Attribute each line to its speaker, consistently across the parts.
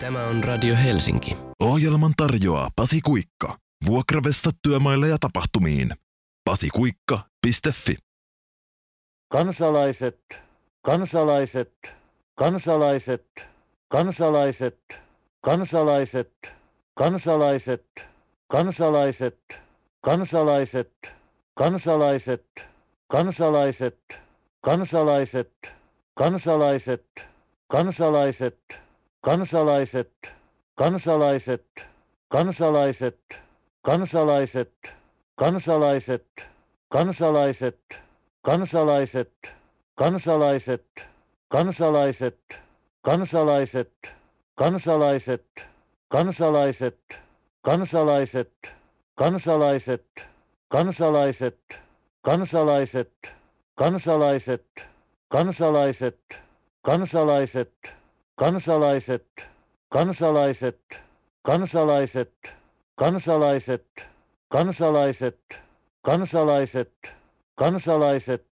Speaker 1: Tämä on Radio Helsinki.
Speaker 2: Ohjelman tarjoaa Pasi Kuikka. Vuokravessa työmaille ja tapahtumiin. pasikuikka.fi
Speaker 3: Kansalaiset, kansalaiset, kansalaiset, kansalaiset, kansalaiset, kansalaiset, kansalaiset, kansalaiset, kansalaiset, kansalaiset, kansalaiset, kansalaiset, kansalaiset, kansalaiset, kansalaiset, kansalaiset, kansalaiset, kansalaiset, kansalaiset, kansalaiset, kansalaiset, kansalaiset, kansalaiset, kansalaiset, kansalaiset, kansalaiset, kansalaiset, kansalaiset, kansalaiset, kansalaiset, kansalaiset, kansalaiset, kansalaiset, kansalaiset, kansalaiset, kansalaiset, kansalaiset, kansalaiset, kansalaiset, kansalaiset,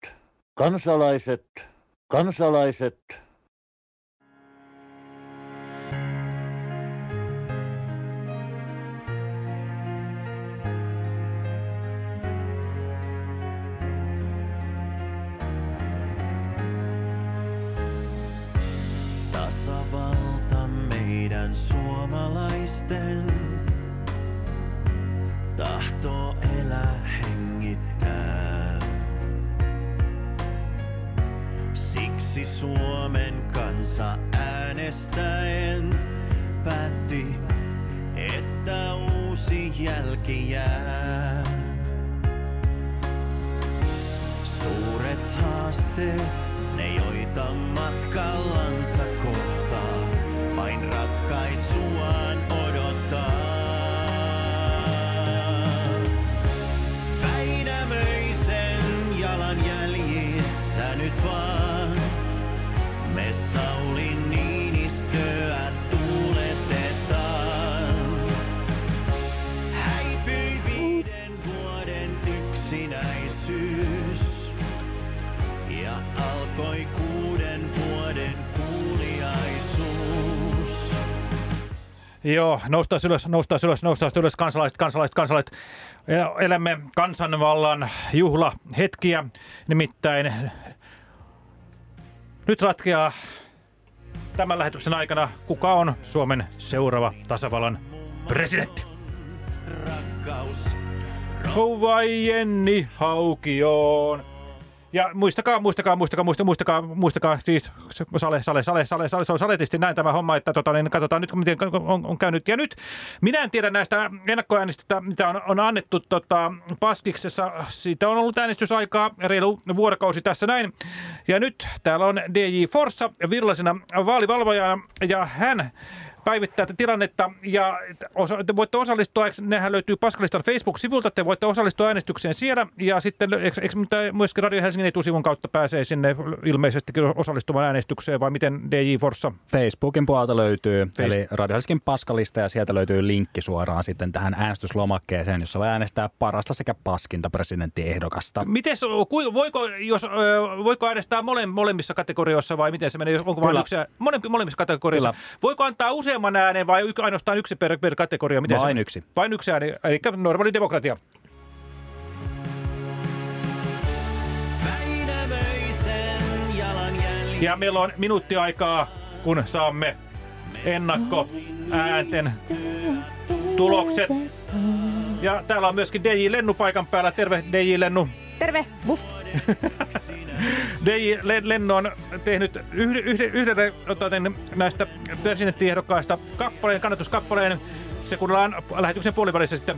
Speaker 3: kansalaiset,
Speaker 4: Tasavalta suomalaisten tahto elää hengittää. Siksi Suomen kansa äänestäen päätti, että uusi jälki jää. Suuret haasteet, ne joita matkallansa kohtaa, I sua
Speaker 5: Joo, noustaan ylös, noustaan ylös, noustaan ylös, kansalaiset, kansalaiset, kansalaiset. El- Elämme kansanvallan juhlahetkiä, nimittäin nyt ratkeaa tämän lähetyksen aikana, kuka on Suomen seuraava tasavallan presidentti.
Speaker 4: Rakkaus
Speaker 5: Vai Jenni Haukioon. Ja muistakaa, muistakaa, muistakaa, muistakaa, muistakaa, muistakaa siis sale, sale, sale, sale, sale, se on saletisti näin tämä homma, että tota, niin katsotaan nyt, miten on, on käynyt. Ja nyt minä en tiedä näistä ennakkoäänistä, mitä on, on annettu tota, Paskiksessa. Siitä on ollut äänestysaikaa reilu vuorokausi tässä näin. Ja nyt täällä on DJ Forssa virallisena vaalivalvojana ja hän päivittää tätä tilannetta ja osa, te voitte osallistua, nehän löytyy Paskalistan Facebook-sivulta, te voitte osallistua äänestykseen siellä ja sitten eikö, myöskin Radio Helsingin etusivun kautta pääsee sinne ilmeisesti osallistumaan äänestykseen vai miten DJ Forssa?
Speaker 6: Facebookin puolelta löytyy,
Speaker 5: Face-
Speaker 6: eli Radio Helsingin paskalista ja sieltä löytyy linkki suoraan sitten tähän äänestyslomakkeeseen, jossa voi äänestää parasta sekä paskinta presidenttiehdokasta.
Speaker 5: Miten, voiko, jos, voiko äänestää mole, molemmissa kategorioissa vai miten se menee? Onko vain
Speaker 6: Kyllä.
Speaker 5: yksi, ää- molempi, molemmissa kategorioissa?
Speaker 6: Kyllä.
Speaker 5: Voiko antaa useamman äänen vai ainoastaan yksi per, per kategoria? Miten
Speaker 6: Vain
Speaker 5: se,
Speaker 6: yksi.
Speaker 5: Vain yksi ääni, eli normaali demokratia. Ja meillä on minuutti aikaa, kun saamme ennakkoäänten tulokset. Ja täällä on myöskin DJ Lennu paikan päällä. Terve DJ Lennu.
Speaker 7: Terve, buff.
Speaker 5: DJ Len- Lennu on tehnyt yhdelle näistä presidenttiehdokkaista kappaleen, kannatuskappaleen. Se kuunnellaan lähetyksen puolivälissä sitten.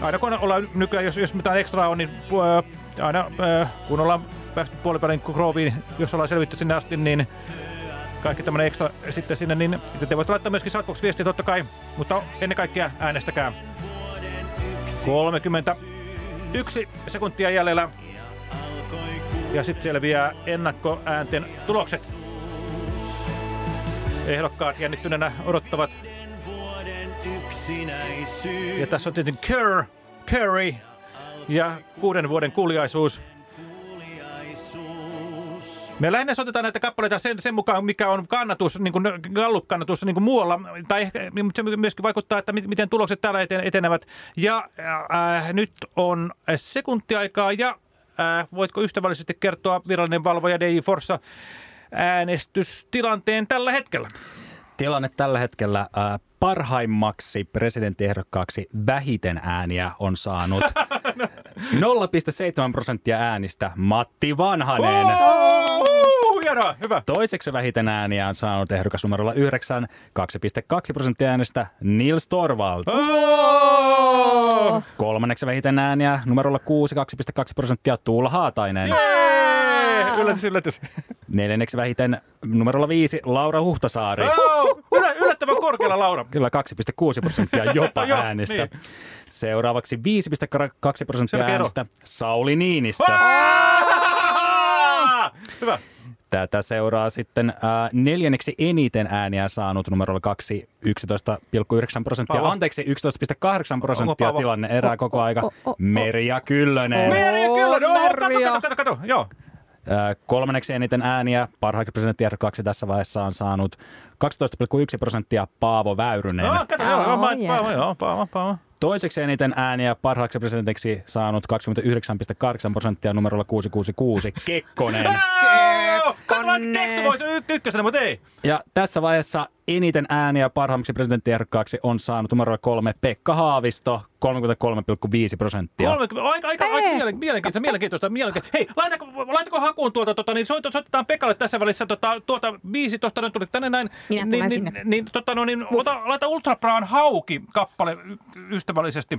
Speaker 5: Aina kun ollaan nykyään, jos, jos mitään ekstraa on, niin äh, aina äh, kun ollaan päästy puolivälin krooviin, jos ollaan selvitty sinne asti, niin kaikki tämmöinen ekstra sitten sinne, niin te voitte laittaa myöskin Shoutbox-viestiä totta kai, mutta ennen kaikkea äänestäkää. 31 sekuntia jäljellä ja sitten selviää ennakkoäänten tulokset. Ehdokkaat jännittyneenä odottavat. Ja tässä on tietenkin Kerr, Curry ja kuuden vuoden kuuliaisuus. Me lähinnä soitetaan näitä kappaleita sen, sen mukaan, mikä on kannatus, niin kuin Gallup-kannatus niin kuin muualla, tai ehkä se myöskin vaikuttaa, että mi- miten tulokset täällä eten, etenevät. Ja äh, nyt on sekuntiaikaa, ja äh, voitko ystävällisesti kertoa virallinen valvoja DJ Forssa äänestystilanteen tällä hetkellä?
Speaker 6: Tilanne tällä hetkellä äh, parhaimmaksi presidenttiehdokkaaksi vähiten ääniä on saanut 0,7 prosenttia äänistä Matti Vanhanen.
Speaker 5: Oh, hienoa, hyvä.
Speaker 6: Toiseksi vähiten ääniä on saanut ehdokas numerolla 9, 2,2 prosenttia äänestä Nils Torvalds.
Speaker 5: Oh!
Speaker 6: Kolmanneksi vähiten ääniä numerolla 6, 2,2 prosenttia Tuula Haatainen.
Speaker 5: Jee! Yllätys, yllätys.
Speaker 6: Neljänneksi vähiten numerolla 5 Laura Huhtasaari.
Speaker 5: Oh, yllä, yllättävän korkealla, Laura.
Speaker 6: Kyllä 2,6 prosenttia jopa
Speaker 5: Joo,
Speaker 6: äänistä.
Speaker 5: niin.
Speaker 6: Seuraavaksi 5,2 prosenttia äänistä Sauli Niinistö.
Speaker 5: Hyvä.
Speaker 6: Tätä seuraa sitten äh, neljänneksi eniten ääniä saanut numerolla 2, 11,9 prosenttia.
Speaker 5: Paavo.
Speaker 6: Anteeksi, 11,8 prosenttia
Speaker 5: Paavo?
Speaker 6: tilanne erää koko aika.
Speaker 1: oh, oh, oh.
Speaker 6: Merja Kyllönen.
Speaker 5: Merja kyllä, no, kato,
Speaker 1: Merja.
Speaker 5: kato, kato, kato, joo.
Speaker 6: Kolmanneksi eniten ääniä parhaaksi presidenttiehdokkaaksi tässä vaiheessa on saanut 12,1 prosenttia Paavo Väyrynen.
Speaker 5: No, kato, joo,
Speaker 1: Oh,
Speaker 5: Paavo, joo, Paavo, Paavo.
Speaker 6: Toiseksi eniten ääniä parhaaksi presidentiksi saanut 29,8 prosenttia numerolla 666 Kekkonen.
Speaker 5: Kato, keksu voisi y- ykkösenä, mutta ei.
Speaker 6: Ja tässä vaiheessa eniten ääniä parhaammaksi presidenttiehdokkaaksi on saanut numerolla kolme Pekka Haavisto 33,5 prosenttia.
Speaker 5: 30, aika, aika, aika
Speaker 1: Hei.
Speaker 5: mielen- mielenkiintoista, mielenkiintoista, mielenkiintoista. Hei, laitako, laitako hakuun tuolta, tota, niin soit, soitetaan Pekalle tässä välissä tota, tuolta biisi, tuosta nyt tuli tänne näin.
Speaker 1: Minä
Speaker 5: niin,
Speaker 1: tulen
Speaker 5: niin,
Speaker 1: sinne.
Speaker 5: niin, tota, no, niin, ota, laita Ultra Braan hauki kappale y- ystävällisesti.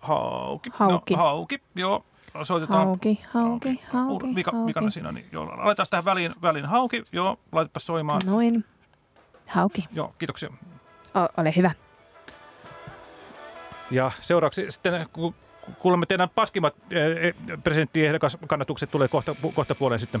Speaker 5: Hauki.
Speaker 1: Hauki.
Speaker 5: No, hauki, joo. Soitetaan.
Speaker 1: Hauki, hauki, hauki,
Speaker 5: Vika,
Speaker 1: hauki.
Speaker 5: vikana siinä, niin joo. Laitetaan tähän väliin, väliin hauki, joo. Laitapa soimaan.
Speaker 1: Noin. Hauki.
Speaker 5: Joo, kiitoksia.
Speaker 1: O- ole hyvä.
Speaker 5: Ja seuraavaksi sitten, kun kuulemme teidän paskimmat eh, eh, presidenttiehdokaskannatukset tulee kohta, kohta puoleen sitten.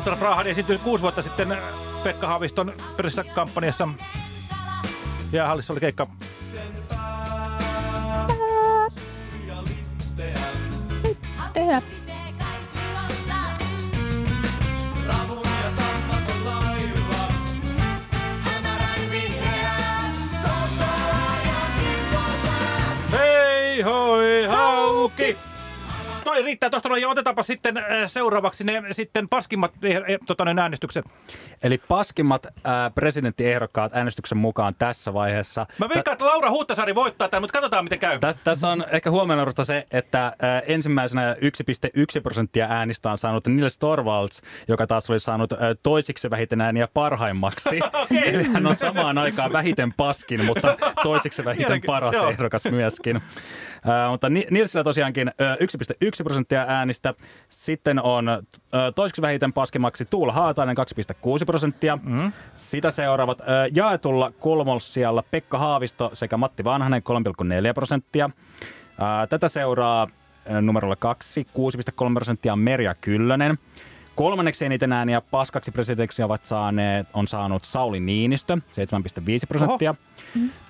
Speaker 5: Ultra Prahan esiintyi kuusi vuotta sitten Pekka Haaviston kampanjassa. Jäähallissa oli keikka.
Speaker 1: Tehdä.
Speaker 5: Hei hoi hauki! Riittää tuosta noin ja otetaanpa sitten äh, seuraavaksi ne sitten paskimmat eh, eh, tota, ne äänestykset.
Speaker 6: Eli paskimmat ää, presidenttiehdokkaat äänestyksen mukaan tässä vaiheessa.
Speaker 5: Mä veikkaan, että Laura Huhtasaari voittaa tämän, mutta katsotaan miten käy.
Speaker 6: Tässä, tässä on ehkä huomioon se, että ää, ensimmäisenä 1,1 prosenttia äänistä on saanut Nils Torvalds, joka taas oli saanut ää, toisiksi vähiten ääniä parhaimmaksi. Eli hän on samaan aikaan vähiten paskin, mutta toisiksi vähiten
Speaker 5: Mielenki-
Speaker 6: paras
Speaker 5: joo.
Speaker 6: ehdokas myöskin. Ää, mutta Ni- Nilsillä tosiaankin ää, 1,1 prosenttia äänistä. Sitten on ää, toiseksi vähiten paskimaksi Tuula Haatainen 2,6 prosenttia. Mm. Sitä seuraavat ää, jaetulla kolmossijalla Pekka Haavisto sekä Matti Vanhanen 3,4 prosenttia. Ää, Tätä seuraa numerolla 2, 6,3 prosenttia Merja Kyllönen. Kolmanneksi eniten ääniä paskaksi presidentiksi ovat saaneet, on saanut Sauli Niinistö, 7,5 prosenttia.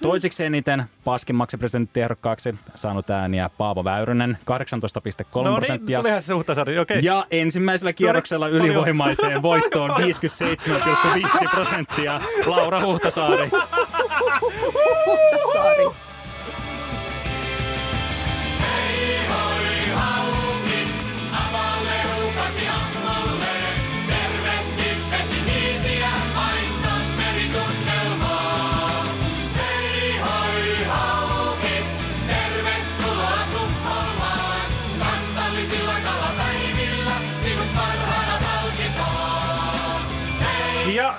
Speaker 6: Toiseksi eniten paskimmaksi presidenttiehdokkaaksi saanut ääniä Paavo Väyrynen, 18,3
Speaker 5: no niin,
Speaker 6: prosenttia.
Speaker 5: tulihan se Huhtasaari, okei.
Speaker 6: Ja ensimmäisellä kierroksella
Speaker 5: Paljon.
Speaker 6: ylivoimaiseen voittoon 57,5 prosenttia Laura Huhtasaari.
Speaker 1: Saari.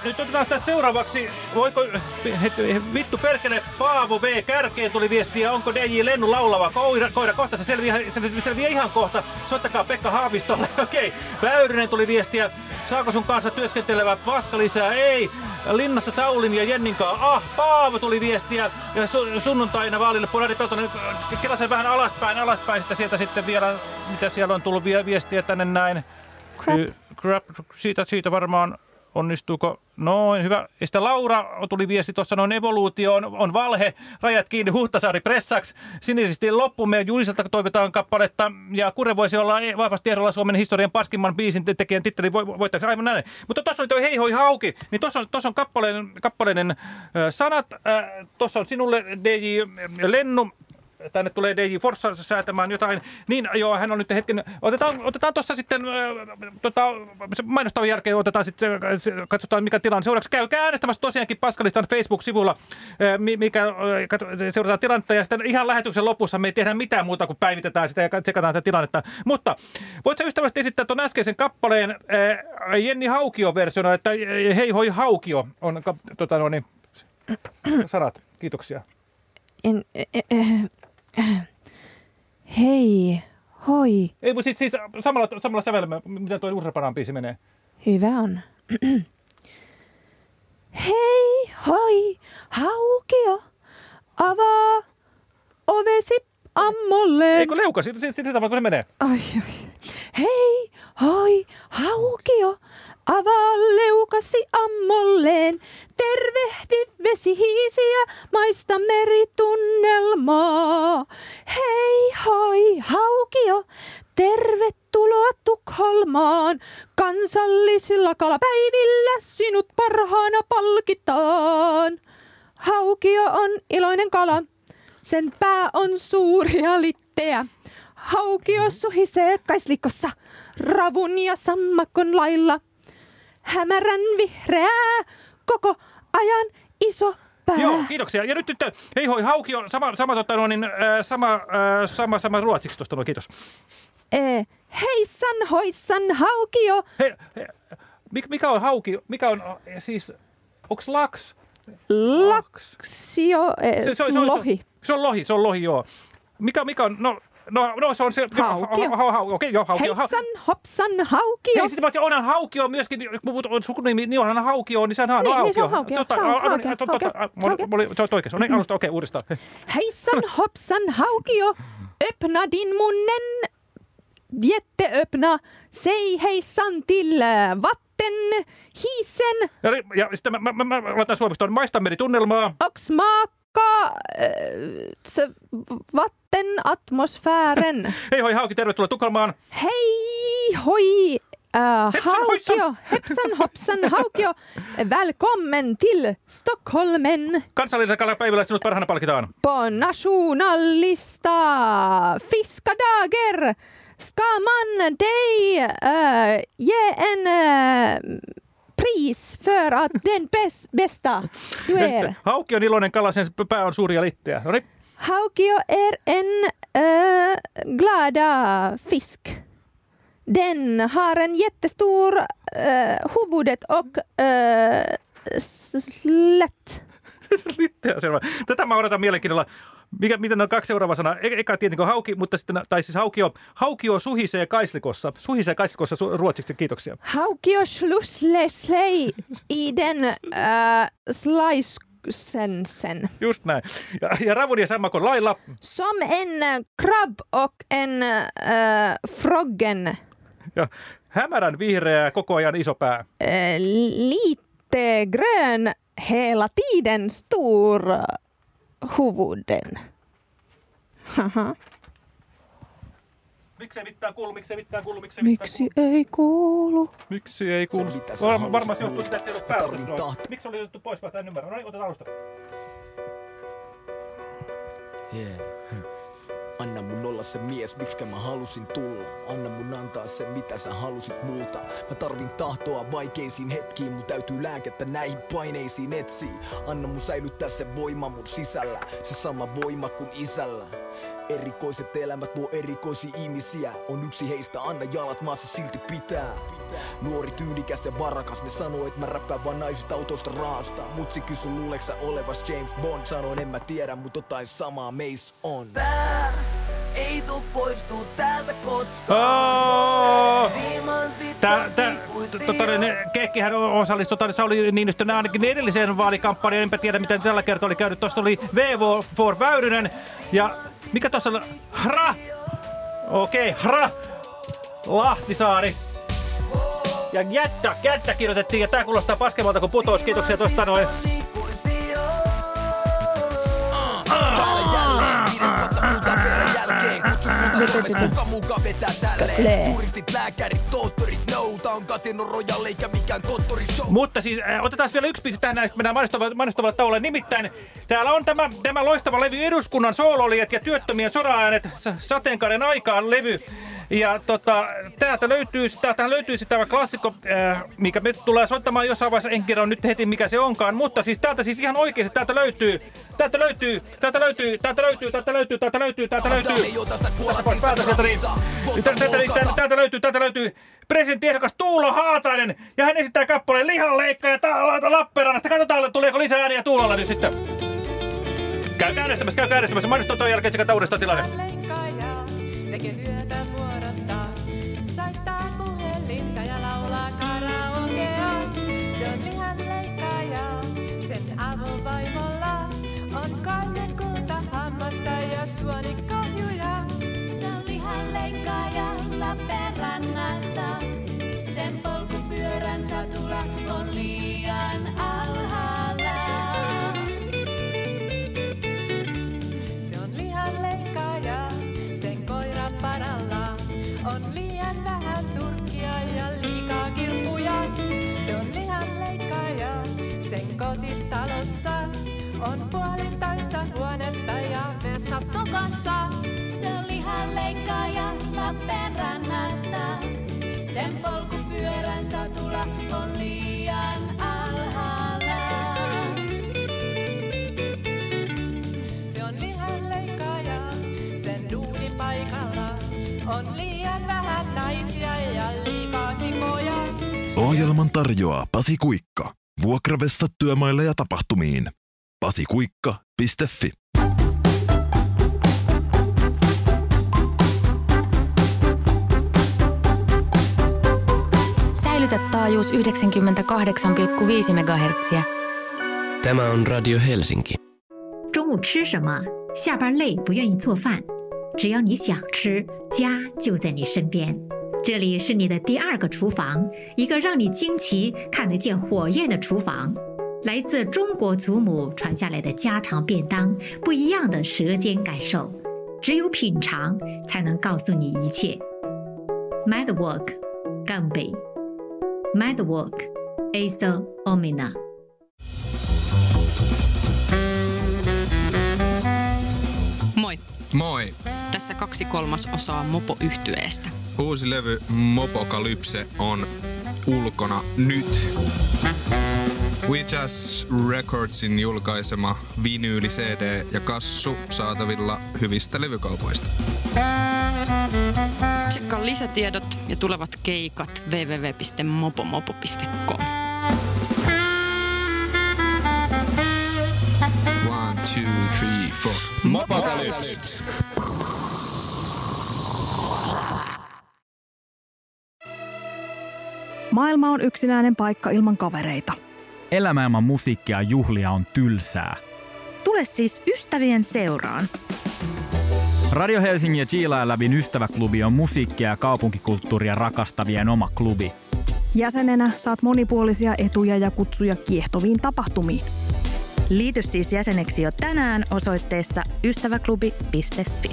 Speaker 5: Nyt otetaan tästä seuraavaksi, voiko, vittu perkele, Paavo V. Kärkeen tuli viestiä, onko DJ Lennu laulava? Koira, koira kohta, se selviää, se selviää ihan kohta, soittakaa Pekka Haavistolle, okei, okay. Väyrynen tuli viestiä, saako sun kanssa työskentelevä paska lisää, ei, Linnassa Saulin ja Jennin kanssa, ah, Paavo tuli viestiä, ja su- sunnuntaina vaalille Polari Peltonen, kelasen vähän alaspäin, alaspäin, sitten sieltä sitten vielä, mitä siellä on tullut vie- viestiä tänne näin,
Speaker 1: Crap.
Speaker 5: Crap, siitä, siitä varmaan onnistuuko. Noin, hyvä. Ja sitten Laura tuli viesti tuossa, noin evoluutio on, on valhe, rajat kiinni, Huhtasaari pressaks. Sinisesti loppumme Juliselta toivotaan kappaletta, ja Kure voisi olla e- vahvasti ehdolla Suomen historian paskimman biisin te- tekijän titteli vo- voittajaksi, aivan näin. Mutta tuossa oli toi Hei hoi hauki, niin tuossa on, tossa on kappaleen, kappaleiden sanat. Tuossa on sinulle DJ Lennu, tänne tulee DJ Forssa säätämään jotain. Niin, joo, hän on nyt hetken. Otetaan, otetaan tuossa sitten, tota, mainostavan jälkeen otetaan sitten, katsotaan mikä tilanne. Seuraavaksi käykää äänestämässä tosiaankin Paskalistan Facebook-sivulla, mi- mikä, seurataan tilannetta. Ja sitten ihan lähetyksen lopussa me ei tehdä mitään muuta kuin päivitetään sitä ja tsekataan sitä tilannetta. Mutta voit sä ystävällisesti esittää tuon äskeisen kappaleen Jenni Haukio-versiona, että hei hoi Haukio on tota, no, niin, sanat. Kiitoksia.
Speaker 1: En, eh, eh. Hei, hoi,
Speaker 5: Ei, mutta siis, siis samalla, samalla sävelmä, mitä tuo Ursaparan biisi menee.
Speaker 1: hyvä on. Hei, hoi, haukio, avaa ovesi ammolle.
Speaker 5: Eikö leuka? Sitä, sitä, sitä tavalla, kun se menee.
Speaker 1: Ai, ai. Hei, hoi, haukio, avaa leukasi ammolleen. Tervehdi vesihiisiä, maista meritunnelmaa. Hei, hoi, haukio, tervetuloa Tukholmaan. Kansallisilla kalapäivillä sinut parhaana palkitaan. Haukio on iloinen kala. Sen pää on suuri ja litteä. Haukio suhisee kaislikossa ravun ja sammakon lailla. Hämärän vihreää koko ajan iso pää.
Speaker 5: Joo, kiitoksia. Ja nyt, nyt hei hoi, hauki on sama, sama, tota, no, niin, äh, sama, äh, sama, sama ruotsiksi tuosta, no, kiitos.
Speaker 1: Eh, heissan hoissan haukio.
Speaker 5: Hei, mik- mikä on hauki, mikä on, äh, siis, onks laks?
Speaker 1: Laksio. Eh,
Speaker 5: Se, se, on- se, on-
Speaker 1: lohi.
Speaker 5: Se on lohi, se on lohi, joo. Mikä, mikä on, no, no, no se on se.
Speaker 1: Haukio.
Speaker 5: Ha, ha, ha, okei, joo, haukio. Ha,
Speaker 1: Heissan hopsan haukio.
Speaker 5: Hei, sitten paitsi onhan haukio myöskin, kun on sukunimi, niin onhan haukio, niin sehän on
Speaker 1: Niin, niin,
Speaker 5: haukio.
Speaker 1: se on haukio,
Speaker 5: Totta,
Speaker 1: se on haukio, haukio, haukio.
Speaker 5: Se on oikeassa. Niin, alusta, okei, uudestaan.
Speaker 1: Hejsan hoppsan haukio, öppna din munnen, jätteöppna, säg hejsan till vatten, hisen
Speaker 5: Ja, ja sitten mä, mä, mä, mä laitan suomeksi tuon maistameri-tunnelmaa.
Speaker 1: och smaka äh, se vattenatmosfären.
Speaker 5: Hei hoi hauki, tervetuloa Tukholmaan.
Speaker 1: Hej hoj! Uh,
Speaker 5: Hepsan,
Speaker 1: haukio, hepsan hoppsan haukio, välkommen till Stockholmen
Speaker 5: Kansallisella kalapäivällä sinut parhaana palkitaan.
Speaker 1: på nationalista fiskadager ska man dig uh, ge en uh, pris för att den bäs, bästa du är.
Speaker 5: hauki on iloinen kala, sen pää on suuri ja litteä. No niin,
Speaker 1: Haukio är en uh, glada fisk. Den har en jättestor uh, huvudet och uh, slätt.
Speaker 5: litteä selvä. Tätä mä odotan mielenkiinnolla. Mikä, miten on kaksi seuraavaa sanaa? E- eka tietenkin haukki, mutta sitten, tai siis haukio, haukio suhisee kaislikossa. Suhisee kaislikossa su- ruotsiksi, kiitoksia.
Speaker 1: Haukio slusslei i den uh, slicensen.
Speaker 5: Just näin. Ja, ja Ravun ja Sammakon lailla.
Speaker 1: Som en krabb och en uh, froggen.
Speaker 5: Ja hämärän vihreä, koko ajan iso pää.
Speaker 1: Uh, lite grön hela tiden, stor huvuden. Haha.
Speaker 5: Miksei mitään kuulu, miksei mitään kuulu, miksei mitään
Speaker 1: Miksi ei kuulu?
Speaker 5: kuulu. Miksi ei kuulu?
Speaker 7: Se, mitä sä
Speaker 5: Var, varmaan se johtuu sitä, että ei ole
Speaker 7: Mä
Speaker 5: päällä. Miksi oli otettu pois, mä en ymmärrä. No niin, otetaan alusta.
Speaker 7: Yeah. Anna mun olla se mies, miksikä mä halusin tulla. Anna mun antaa se, mitä sä halusit multa. Mä tarvin tahtoa vaikeisiin hetkiin, mun täytyy lääkettä näihin paineisiin etsiä. Anna mun säilyttää se voima mun sisällä, se sama voima kuin isällä. Erikoiset elämät luo erikoisia ihmisiä On yksi heistä, anna jalat maassa silti pitää Nuori tyylikäs ja varakas Ne sanoo, et mä räppään vaan naisista autosta raasta Mutsi kysy luuleeks sä olevas James Bond Sanoin en mä tiedä, mut jotain samaa meis on Tää ei tuu poistuu täältä koskaan
Speaker 5: Oh! Tää, tää, tota, Keekkihän osallistui tota, Sauli Niinistön ainakin edelliseen vaalikampanjaan, enpä tiedä miten tällä kertaa oli käynyt. Tuosta oli VV for Väyrynen ja mikä tuossa oli? Hra! Okei, okay, Hra! Lahtisaari. Ja jättä, jättä kirjoitettiin ja tää kuulostaa paskemmalta kuin putous. Kiitoksia tuosta noin.
Speaker 7: Täällä jälleen Kuka mukaan vetää tälleen
Speaker 1: Lee.
Speaker 7: Turistit, lääkärit, tohtorit, no Tää on Casino Royale eikä mikään konttorishow
Speaker 5: Mutta siis äh, otetaan vielä yksi biisi tähän näistä mennään mainostavalle, mainostavalle taululle. Nimittäin täällä on tämä, tämä loistava levy Eduskunnan soololijat ja työttömien soraäänet sa- sateenkaaren aikaan levy. Ja tota, täältä löytyy, täältä löytyy sitten tämä klassikko, äh, mikä me tulee soittamaan jossain vaiheessa, en kerro nyt heti mikä se onkaan, mutta siis täältä siis ihan oikeasti täältä löytyy, täältä löytyy, täältä löytyy, täältä löytyy, täältä löytyy, täältä löytyy, täältä löytyy. Täältä, täältä, täältä, löytyy, täältä löytyy presidenttiehdokas Tuulo Haatainen ja hän esittää kappaleen lihanleikka ja ta- Lappeenrannasta. Katsotaan, tuleeko lisää ääniä Tuulolla nyt sitten. Käykää äänestämässä, käykää äänestämässä. Mainostaa tuon jälkeen sekä uudestaan tilanne.
Speaker 8: Leikkaaja tekee työtä
Speaker 2: Ohjelman tarjoaa Pasi Kuikka. Vuokravessat työmaille ja tapahtumiin. pasikuikka.fi
Speaker 9: Säilytä taajuus 98,5 MHz.
Speaker 10: Tämä on Radio Helsinki.
Speaker 11: 中午吃什么？下班累不愿意做饭，只要你想吃，家就在你身边。 这里是你的第二个厨房，一个让你惊奇、看得见火焰的厨房。来自中国祖母传下来的家常便当，不一样的舌尖感受，只有品尝才能告诉你一切。Mad Work，干杯。Mad work，asa Omina。
Speaker 12: Tässä kaksi kolmasosaa mopo yhtyeestä
Speaker 13: Uusi levy Mopokalypse on ulkona nyt. We Jazz Recordsin julkaisema vinyyli CD ja kassu saatavilla hyvistä levykaupoista.
Speaker 12: Tsekkaa lisätiedot ja tulevat keikat www.mopomopo.com.
Speaker 13: One, two, three, four. Mopokalypse!
Speaker 14: Maailma on yksinäinen paikka ilman kavereita.
Speaker 15: Elämä ilman musiikkia ja juhlia on tylsää.
Speaker 11: Tule siis ystävien seuraan.
Speaker 15: Radio Helsingin ja Chiila Lävin ystäväklubi on musiikkia ja kaupunkikulttuuria rakastavien oma klubi.
Speaker 14: Jäsenenä saat monipuolisia etuja ja kutsuja kiehtoviin tapahtumiin.
Speaker 11: Liity siis jäseneksi jo tänään osoitteessa ystäväklubi.fi.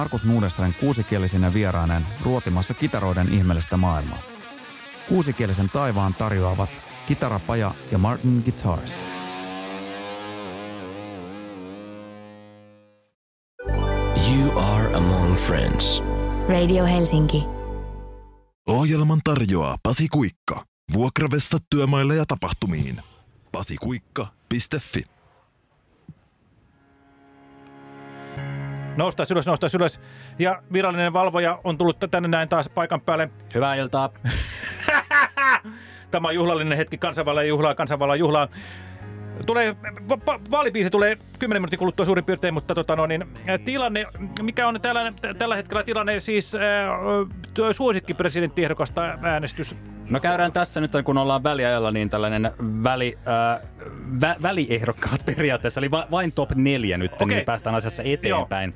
Speaker 16: Markus Nuudestren kuusikielisinä vierainen ruotimassa kitaroiden ihmeellistä maailmaa. Kuusikielisen taivaan tarjoavat Kitarapaja ja Martin Guitars.
Speaker 10: You are among friends.
Speaker 9: Radio Helsinki.
Speaker 2: Ohjelman tarjoaa Pasi Kuikka. Vuokravessat työmaille ja tapahtumiin. pasikuikka.fi
Speaker 5: Noustaa ylös, noustaa ylös. Ja virallinen valvoja on tullut tänne näin taas paikan päälle.
Speaker 6: Hyvää iltaa.
Speaker 5: Tämä on juhlallinen hetki, kansanvallan juhlaa, kansanvallan juhlaa. Tulee, va- va- vaalipiisi tulee 10 minuutin kuluttua suurin piirtein, mutta tota no, niin, tilanne, mikä on tällä, tällä hetkellä tilanne, siis tuo suosikkipresidenttiehdokasta äänestys.
Speaker 6: No käydään tässä nyt, kun ollaan väliajalla, niin tällainen väli, äh, vä, väliehdokkaat periaatteessa, eli va, vain top neljä nyt, okay. niin päästään asiassa eteenpäin.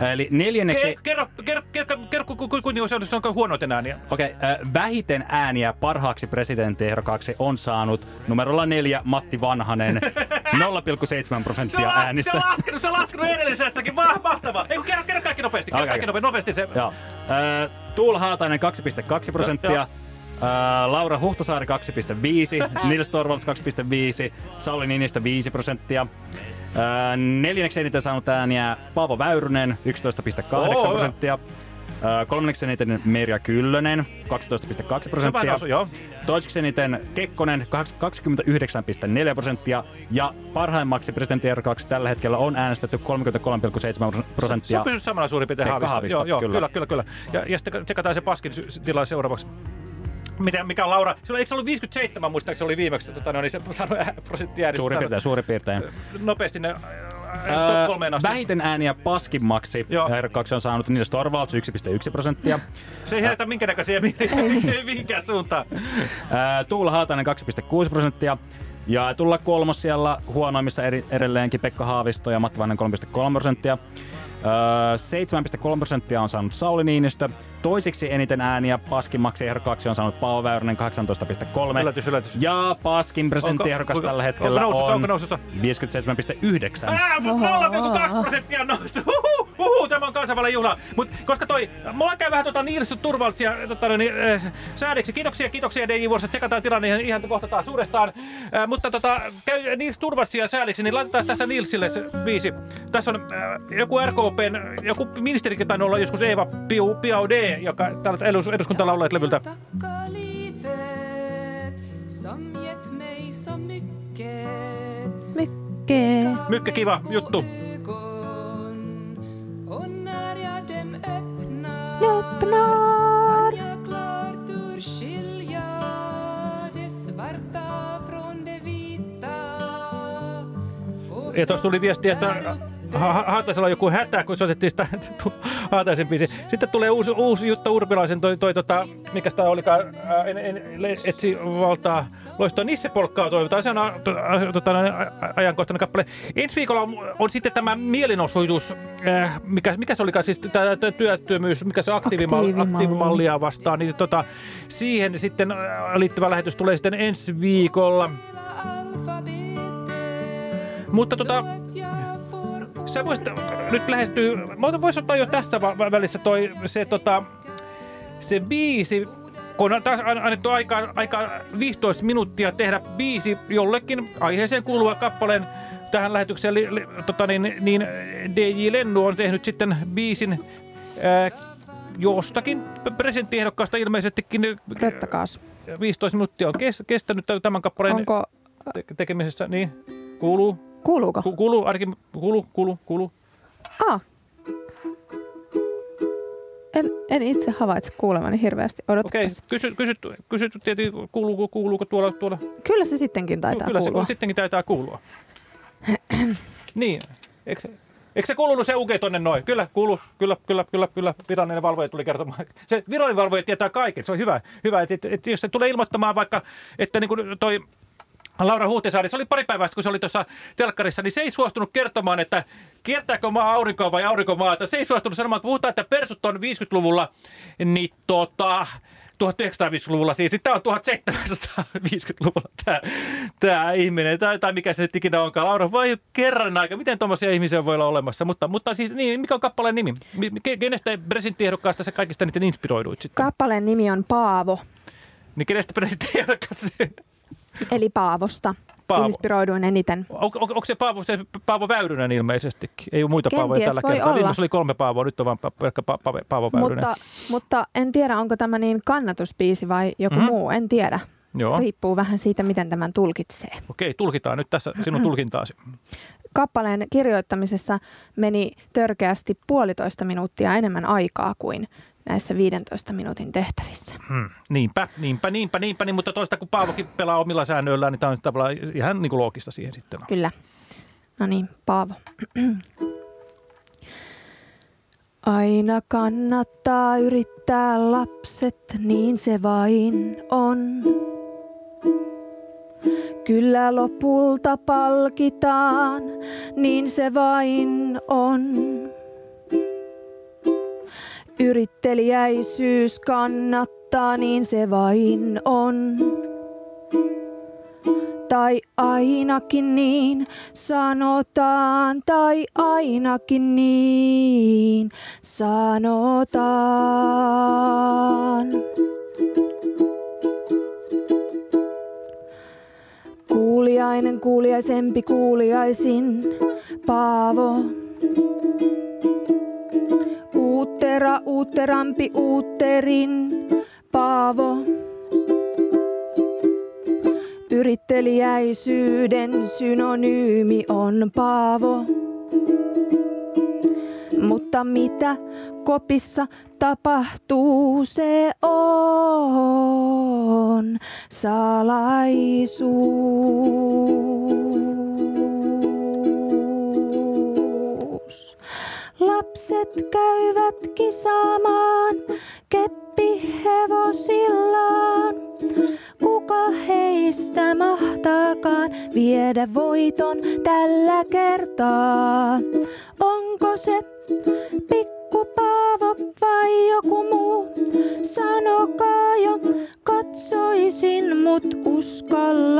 Speaker 6: Joo. Eli neljänneksi...
Speaker 5: Ke, kerro, kerro, kerro, kerro, ku- ku- kuinka se on, se on huonoiten ääniä.
Speaker 6: Okei, okay, äh, vähiten ääniä parhaaksi presidenttiehdokkaaksi on saanut numerolla neljä Matti Vanhanen, 0,7 prosenttia
Speaker 5: Se on, las, se
Speaker 6: äänistä.
Speaker 5: on laskenut, se on laskenut edellisestäkin. Ma- Mahtavaa. Ei, kun kerro, kerro kaikki nopeasti. Kerro
Speaker 6: Okei,
Speaker 5: kaikki nopeasti, se.
Speaker 6: Joo. Äh, Tuul Haatainen 2,2 prosenttia.
Speaker 5: Joo.
Speaker 6: Äh, Laura Huhtasaari 2,5, Nils Torvalds 2,5, Sauli Niinistö 5 prosenttia. Äh, neljänneksi eniten saanut ääniä Paavo Väyrynen 11,8
Speaker 5: Oo, hyvä.
Speaker 6: prosenttia. Äh, kolmanneksi eniten Merja Kyllönen 12,2
Speaker 5: vähän
Speaker 6: prosenttia.
Speaker 5: osu, joo.
Speaker 6: Toiseksi eniten Kekkonen 29,4 prosenttia. Ja parhaimmaksi presidenttiehdokkaaksi tällä hetkellä on äänestetty 33,7
Speaker 5: Se
Speaker 6: prosenttia.
Speaker 5: on pysynyt samana suurin piirtein Haavisto. Joo, joo,
Speaker 6: kyllä.
Speaker 5: kyllä, kyllä, kyllä. Ja, ja sitten tsekataan se paskin tilanne seuraavaksi. Mitä, mikä on Laura? Silloin, eikö se ollut 57, muistaakseni se oli viimeksi, tota, no, niin se sanoi prosenttiäänestys.
Speaker 6: Suurin piirtein, suurin piirtein.
Speaker 5: Nopeasti ne
Speaker 6: Öö,
Speaker 5: kolmeen asti.
Speaker 6: vähiten ääniä paskimmaksi ehdokkaaksi on saanut Nils Torvalds 1,1 prosenttia.
Speaker 5: Se ei herätä minkä näköisiä mi- mihinkään suuntaan.
Speaker 6: Öö, Tuula Haatainen 2,6 prosenttia. Ja tulla kolmos siellä huonoimmissa eri, edelleenkin Pekka Haavisto ja Matti Vanhanen 3,3 prosenttia. Öö, 7,3 prosenttia on saanut Sauli Niinistö. Toisiksi eniten ääniä paskimmaksi ehdokkaaksi on saanut Paavo Väyrynen 18,3.
Speaker 5: Yllätys, yllätys.
Speaker 6: Ja paskin presidenttiehdokas
Speaker 5: Onko-
Speaker 6: tällä
Speaker 5: onko
Speaker 6: hetkellä
Speaker 5: nousussa,
Speaker 6: on
Speaker 5: onko nousussa?
Speaker 6: 57,9.
Speaker 5: Ää, mut 0,2 prosenttia on noussut. Huhu, huhu, tämä on kansainvälinen juhla. Mut koska toi, mulla käy vähän tota Nils Turvaltsia tota, no niin, äh, säädöksi. Kiitoksia, kiitoksia DJ Vuorossa. Tsekataan tilanne ihan, ihan kohta taas uudestaan. Äh, mutta tota, käy Nils Turvaltsia säädöksi, niin laitetaan tässä Nilsille se biisi. Tässä on äh, joku RKPn, joku ministerikin tainnut olla joskus Eeva Piu, Joka täällä edus- eduskuntalaulajat levyltä.
Speaker 1: Mykke.
Speaker 5: Mykke kiva juttu.
Speaker 8: Och när jag dem öppnar
Speaker 1: Öppnar.
Speaker 8: kan jag klart urskilja det svarta från det vita
Speaker 5: Ja tuossa tuli viesti, että Haataisella on joku hätä, kun soitettiin sitä Haataisen biisi. Sitten tulee uusi, uusi Jutta Urpilaisen, toi, toi tota, mikä tämä olikaan, ää, en, en, etsi valtaa, loistoa Nisse Polkkaa toivotaan. Se on a, to, a, tota, ajankohtainen kappale. Ensi viikolla on, on sitten tämä mielenosoitus, äh, mikä, mikä se olikaan siis tämä työttömyys, mikä se aktiivimalli,
Speaker 1: Aktiivimalli.
Speaker 5: aktiivimallia vastaan, niin tota, siihen sitten liittyvä lähetys tulee sitten ensi viikolla. Mutta tota, sä voisit nyt lähestyä, mä voisin ottaa jo tässä välissä toi, se, tota, se biisi, kun on taas an- annettu aikaa, aikaa 15 minuuttia tehdä biisi jollekin aiheeseen kuuluva kappaleen tähän lähetykseen, li, li, tota, niin, niin DJ Lennu on tehnyt sitten biisin ää, jostakin presidenttiehdokkaasta ilmeisestikin.
Speaker 1: Röttäkaas.
Speaker 5: 15 minuuttia on kes, kestänyt tämän kappaleen
Speaker 1: Onko,
Speaker 5: te- tekemisessä, niin kuuluu.
Speaker 1: Kuuluuko?
Speaker 5: Ku, kuuluu, ainakin kuuluu, kuuluu, kuuluu.
Speaker 1: Ah. En, en itse havaitse kuulemani hirveästi.
Speaker 5: Okei, kysy, kysy, kysy tietenkin, kuuluuko, kuuluuko tuolla, tuolla.
Speaker 1: Kyllä se sittenkin taitaa
Speaker 5: Kyllä
Speaker 1: kuulua.
Speaker 5: se sittenkin taitaa kuulua. niin, eikö, eikö se kuulunut se uke tonne noin? Kyllä, kuuluu, kyllä, kyllä, kyllä, kyllä. Virallinen valvoja tuli kertomaan. Se virallinen valvoja tietää kaiken, se on hyvä. hyvä että, että, että jos se tulee ilmoittamaan vaikka, että niin kuin toi Laura Huhtisaari, se oli pari päivää sitten, kun se oli tuossa telkkarissa, niin se ei suostunut kertomaan, että kiertääkö maa aurinkoa vai aurinko maata. Se ei suostunut sanomaan, kun puhutaan, että persut on 50-luvulla, niin tota, 1950-luvulla siis, niin tämä on 1750-luvulla tämä, tämä ihminen, tai, tai mikä se nyt ikinä onkaan. Laura, vai kerran aika, miten tuommoisia ihmisiä voi olla olemassa? Mutta, mutta siis, niin, mikä on kappaleen nimi? Mi- ke- Kenestä presidenttiehdokkaasta sä kaikista eniten inspiroiduit sitten?
Speaker 1: Kappaleen nimi on Paavo,
Speaker 5: Niin kenestä presidenttiehdokkaasta se-
Speaker 1: eli Paavosta.
Speaker 5: Paavo.
Speaker 1: inspiroiduin eniten.
Speaker 5: On, on, onko se Paavo, se Paavo Väyrynen ilmeisestikin? Ei ole muita
Speaker 1: Kenties
Speaker 5: Paavoja tällä kertaa.
Speaker 1: olla.
Speaker 5: Viimeksi oli kolme Paavoa, nyt on vain pelkkä Pa- Pa- Paavo Väyrynen.
Speaker 1: Mutta, mutta en tiedä, onko tämä niin kannatuspiisi vai joku
Speaker 5: Mhm.
Speaker 1: muu. En tiedä.
Speaker 5: Joo.
Speaker 1: Riippuu vähän siitä, miten tämän tulkitsee.
Speaker 5: Okei, tulkitaan nyt tässä sinun tulkintaasi.
Speaker 1: Kappaleen kirjoittamisessa meni törkeästi puolitoista minuuttia enemmän aikaa kuin näissä 15 minuutin tehtävissä.
Speaker 5: Hmm. Niinpä, niinpä, niinpä, niinpä, niin, mutta toista kun Paavokin pelaa omilla säännöillään, niin tämä on tavallaan ihan niin kuin loogista siihen sitten. on.
Speaker 1: Kyllä. No niin, Paavo. Aina kannattaa yrittää lapset, niin se vain on. Kyllä lopulta palkitaan, niin se vain on. Yrittelijäisyys kannattaa, niin se vain on. Tai ainakin niin sanotaan, tai ainakin niin sanotaan. Kuuliainen, kuuliaisempi, kuuliaisin, Paavo. Uuttera, uutterampi, uutterin, Paavo. Yrittelijäisyyden synonyymi on Paavo. Mutta mitä kopissa tapahtuu, se on salaisuus. Lapset käyvät kisaamaan keppihevosillaan. Kuka heistä mahtaakaan viedä voiton tällä kertaa? Onko se pikku Paavo vai joku muu? Sanokaa jo, katsoisin, mut uskallamme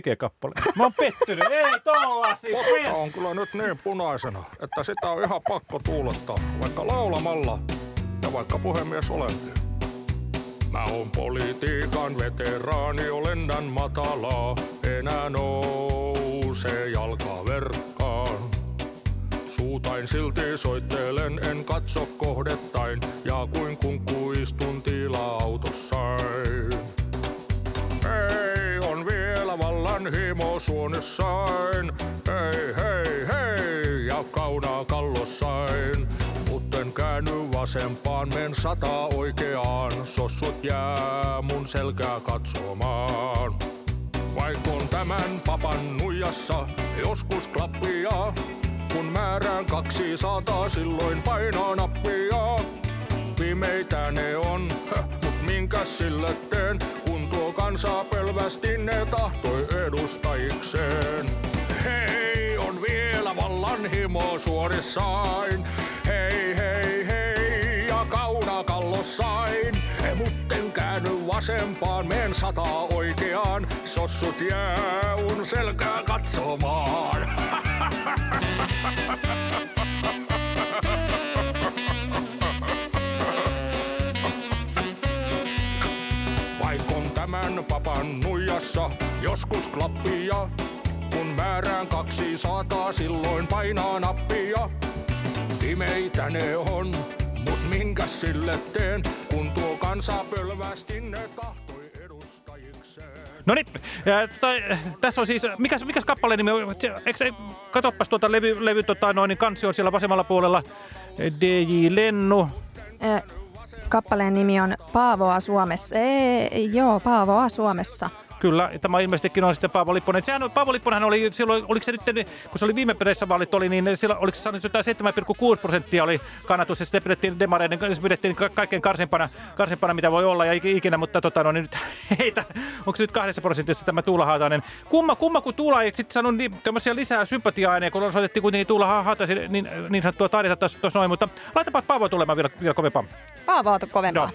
Speaker 5: oikea kappale. Mä oon pettynyt. Ei tollasi.
Speaker 9: Totta on kyllä nyt niin punaisena, että sitä on ihan pakko tuulettaa, vaikka laulamalla ja vaikka puhemies olenkin. Mä oon politiikan veteraani, olen lennän matalaa, enää nouse jalka verkkaan. Suutain silti soittelen, en katso kohdettain, ja kuin kunkku istun tila-autossain. Hei, on vielä himo suonessain. Hei, hei, hei, ja kaunaa kallossain. Mutten käänny vasempaan, men sata oikeaan. Sossut jää mun selkää katsomaan. Vaikon tämän papan nuijassa joskus klappia. Kun määrään kaksi sataa, silloin painaa nappia. Pimeitä ne on, mut minkä sille teen, kun tuo kansa pelvästi ne tahtoi edustajikseen. Hei, on vielä vallan himo suorissain. Hei, hei, hei, ja kauna kallossain. Mutten käänny vasempaan, meen sataa oikeaan. Sossut jää un selkää katsomaan. nuijassa joskus klappia. Kun määrään kaksi sataa, silloin painaa nappia. Pimeitä ne on, mut minkä sille teen, kun tuo kansa pölvästi ne tahtoi edustajikseen.
Speaker 5: No niin, tota, tässä on siis, mikäs, mikäs kappaleen nimi on? Eikö, katoppas tuota levy, levy tota, noin, niin kansi on siellä vasemmalla puolella. DJ Lennu.
Speaker 1: Ö, kappaleen nimi on Paavoa Suomessa. Ei, joo, Paavoa Suomessa.
Speaker 5: Kyllä, tämä ilmeisestikin on sitten Paavo Lipponen. Sehän on, Paavo Lipponenhan oli silloin, oliko se nyt, kun se oli viime perässä vaalit oli, niin silloin, oliko se saanut jotain 7,6 prosenttia oli kannatus, ja sitten pidettiin demareiden, se pidettiin ka- kaikkein karsimpana, karsimpana, mitä voi olla, ja ik- ikinä, mutta tota, no, niin nyt heitä, onko se nyt kahdessa prosentissa tämä Tuula Haatainen. Kumma, kumma kun Tuula ei sitten sanonut niin, tämmöisiä lisää sympatia-aineja, kun soitettiin kuitenkin Tuula Ha- Haataisen niin, niin sanottua taidetta tuossa noin, mutta laitapa Paavo tulemaan vielä, vielä kovempaa.
Speaker 1: Paavo on kovempaa.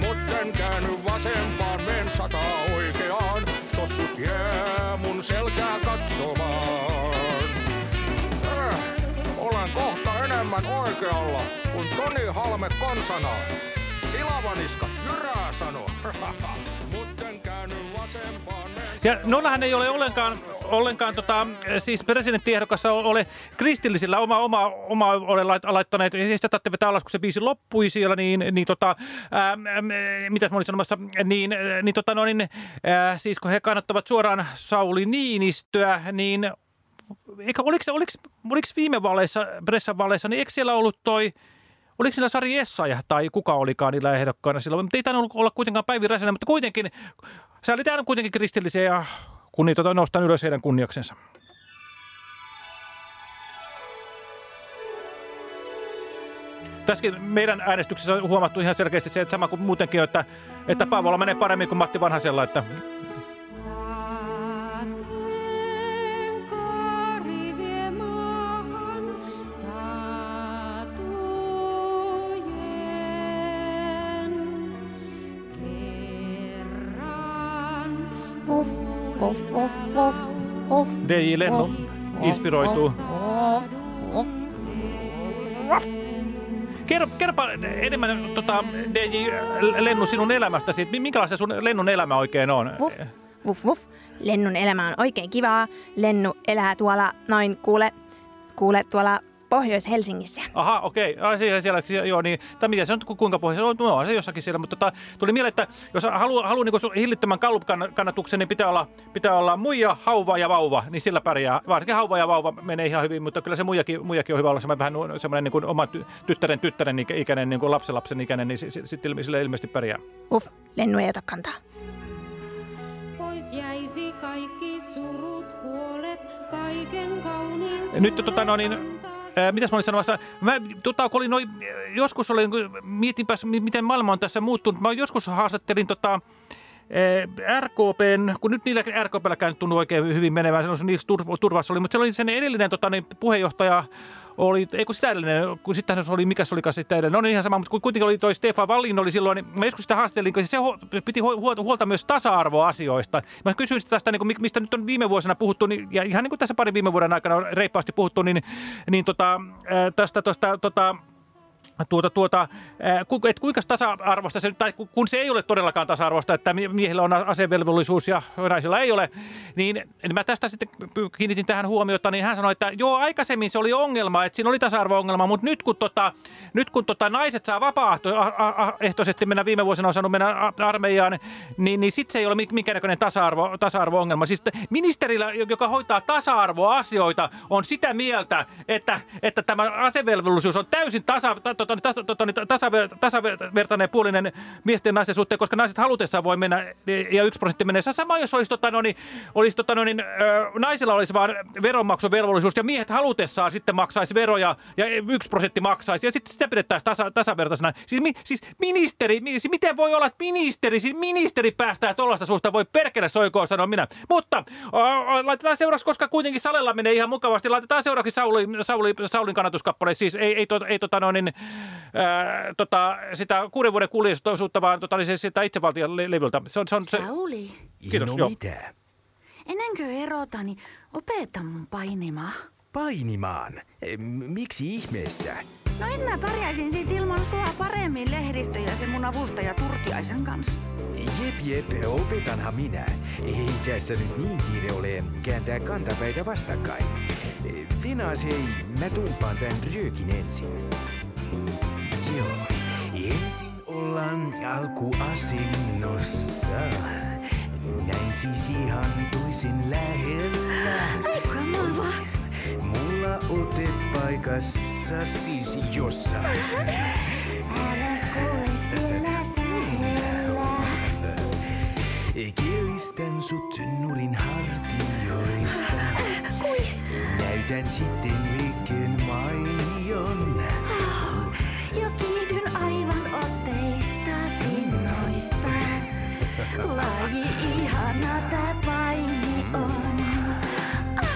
Speaker 9: Mutten käänny vasempaan, men sata oikeaan. Sossut jää mun selkää katsomaan. Äh, olen kohta enemmän oikealla kuin Toni Halme konsana. Silavaniska jyrää sano. mutten käänny vasempaan, men
Speaker 5: Ja nollahan ei ole ollenkaan, ollenkaan tota, siis presidenttiehdokassa ole kristillisillä oma, oma, oma ole lait- laittaneet, sitä tarvitse vetää alas, kun se biisi loppui siellä, niin, niin tota, ää, mitä mä olin sanomassa, niin, ää, niin, tota, no, niin ää, siis kun he kannattavat suoraan Sauli Niinistöä, niin eikä, oliko, oliko, oliko viime vaaleissa, pressan vaaleissa, niin eikö siellä ollut toi, Oliko siellä Sari Essaja tai kuka olikaan niillä ehdokkaina silloin? Mutta ei tainnut olla kuitenkaan Päivi Räsänen, mutta kuitenkin, se oli täällä kuitenkin kristillisiä ja kun niitä tota nostan ylös heidän kunniaksensa. Tässäkin meidän äänestyksessä on huomattu ihan selkeästi se, että sama kuin muutenkin, että, että Paavola menee paremmin kuin Matti Vanhasella. Että DJ Lennu inspiroituu. Kerro, kerropa enemmän tota, DJ Lennu sinun elämästäsi. Mi- Minkälaista sun Lennun elämä oikein on?
Speaker 1: Vuff, vuff, vuff. Lennun elämä on oikein kivaa. Lennu elää tuolla noin, kuule, kuule tuolla Pohjois-Helsingissä.
Speaker 5: Aha, okei. Okay. Siellä, siellä, siellä, joo, niin, tai miten se on, ku- kuinka pohjassa on? No, on se jossakin siellä, mutta tota, tuli mieleen, että jos haluaa, haluaa niin hillittömän Gallup-kannatuksen, niin pitää olla, pitää olla muija, hauva ja vauva, niin sillä pärjää. Varsinkin hauva ja vauva menee ihan hyvin, mutta kyllä se muijakin, muijakin on hyvä olla semmoinen vähän semmoinen niin kuin oma ty- tyttären tyttären ikä- ikäinen, niin kuin lapsenlapsen ikäinen, niin sitten sit, sit, sillä ilmeisesti pärjää.
Speaker 1: Uff, Lennu ei ota kantaa.
Speaker 17: Pois jäisi kaikki surut, huolet, kaiken kauniin
Speaker 5: Nyt tota no niin, ää, mitäs mä olin sanomassa? Mä, tota, kun noin, joskus olin, mietinpäs, mi- miten maailma on tässä muuttunut. Mä joskus haastattelin tota, RKPn, kun nyt niillä RKPllä nyt tunnu oikein hyvin menevän, se on niissä tur- turvassa oli, mutta se oli sen edellinen tota, niin, puheenjohtaja, oli, ei kun sitä edellinen, kun sitten se oli, mikä se olikaan sitten edellinen, no niin ihan sama, mutta kuitenkin oli toi Stefan Wallin oli silloin, niin mä joskus sitä haastattelin, se piti hu- huolta, myös tasa-arvoasioista. Mä kysyin sitä tästä, niin mistä nyt on viime vuosina puhuttu, niin, ja ihan niin kuin tässä parin viime vuoden aikana on reippaasti puhuttu, niin, niin tota, tästä tuosta, tota, tuota, tuota, et kuinka tasa-arvosta se, tai ku- kun se ei ole todellakaan tasa-arvoista, että mie- miehillä on asevelvollisuus ja naisilla ei ole, niin, niin mä tästä sitten kiinnitin tähän huomiota, niin hän sanoi, että joo, aikaisemmin se oli ongelma, että siinä oli tasa-arvo-ongelma, mutta nyt kun, tota, nyt kun tota, naiset saa vapaaehtoisesti mennä, viime vuosina on saanut mennä armeijaan, niin, niin sitten se ei ole minkäännäköinen tasa-arvo, tasa-arvo-ongelma. Siis ministerillä, joka hoitaa tasa-arvoasioita, on sitä mieltä, että, että tämä asevelvollisuus on täysin tasa, ta, tota, tasa, tota, niin tasaver, tasavertainen puolinen miesten ja naisten suhteen, koska naiset halutessaan voi mennä ja yksi prosentti menee. Sama jos olisi, tota, no, niin, olisi tota, no, niin, naisilla olisi vain veronmaksuvelvollisuus ja miehet halutessaan sitten maksaisi veroja ja yksi prosentti maksaisi ja sitten sitä pidettäisiin tasa, tasavertaisena. Siis, mi, siis ministeri, mi, siis miten voi olla, että ministeri, siis ministeri päästää tuollaista suusta, voi perkele soikoon, sanon minä. Mutta ö, laitetaan seuraavaksi, koska kuitenkin salella menee ihan mukavasti, laitetaan seuraavaksi Sauli, Sauli, Saulin kannatuskappale, siis ei, ei, to, ei tota, no, niin, ää, tota, sitä kuuden vuoden kuljetusta, vaan tota, niin se, sitä itsevaltion le- levyltä. Se on, se on se,
Speaker 18: Sauli,
Speaker 5: Kiitos,
Speaker 19: no
Speaker 5: joo.
Speaker 19: mitä?
Speaker 18: ennen kuin erotani, opeta mun painimaan.
Speaker 19: Painimaan? E, Miksi ihmeessä?
Speaker 18: No en mä pärjäisin siitä ilman sua paremmin lehdistö ja se mun avustaja Turtiaisen kanssa.
Speaker 19: Jep, jep, opetanhan minä. Ei tässä nyt niin kiire ole kääntää kantapäitä vastakkain. Venas, hei, mä tumpaan tän ryökin ensin. Joo, ensin ollaan alkuasinnossa. Näin siis ihantuisin lähellä.
Speaker 18: Ai kamala.
Speaker 19: Mulla ote paikassa siis jossain.
Speaker 18: Äläs kuule sillä sähellä.
Speaker 19: Killistän sut nurin hartioista. Näytän sitten liikkeen mainion.
Speaker 18: Laji ihana tää paini on. Ah.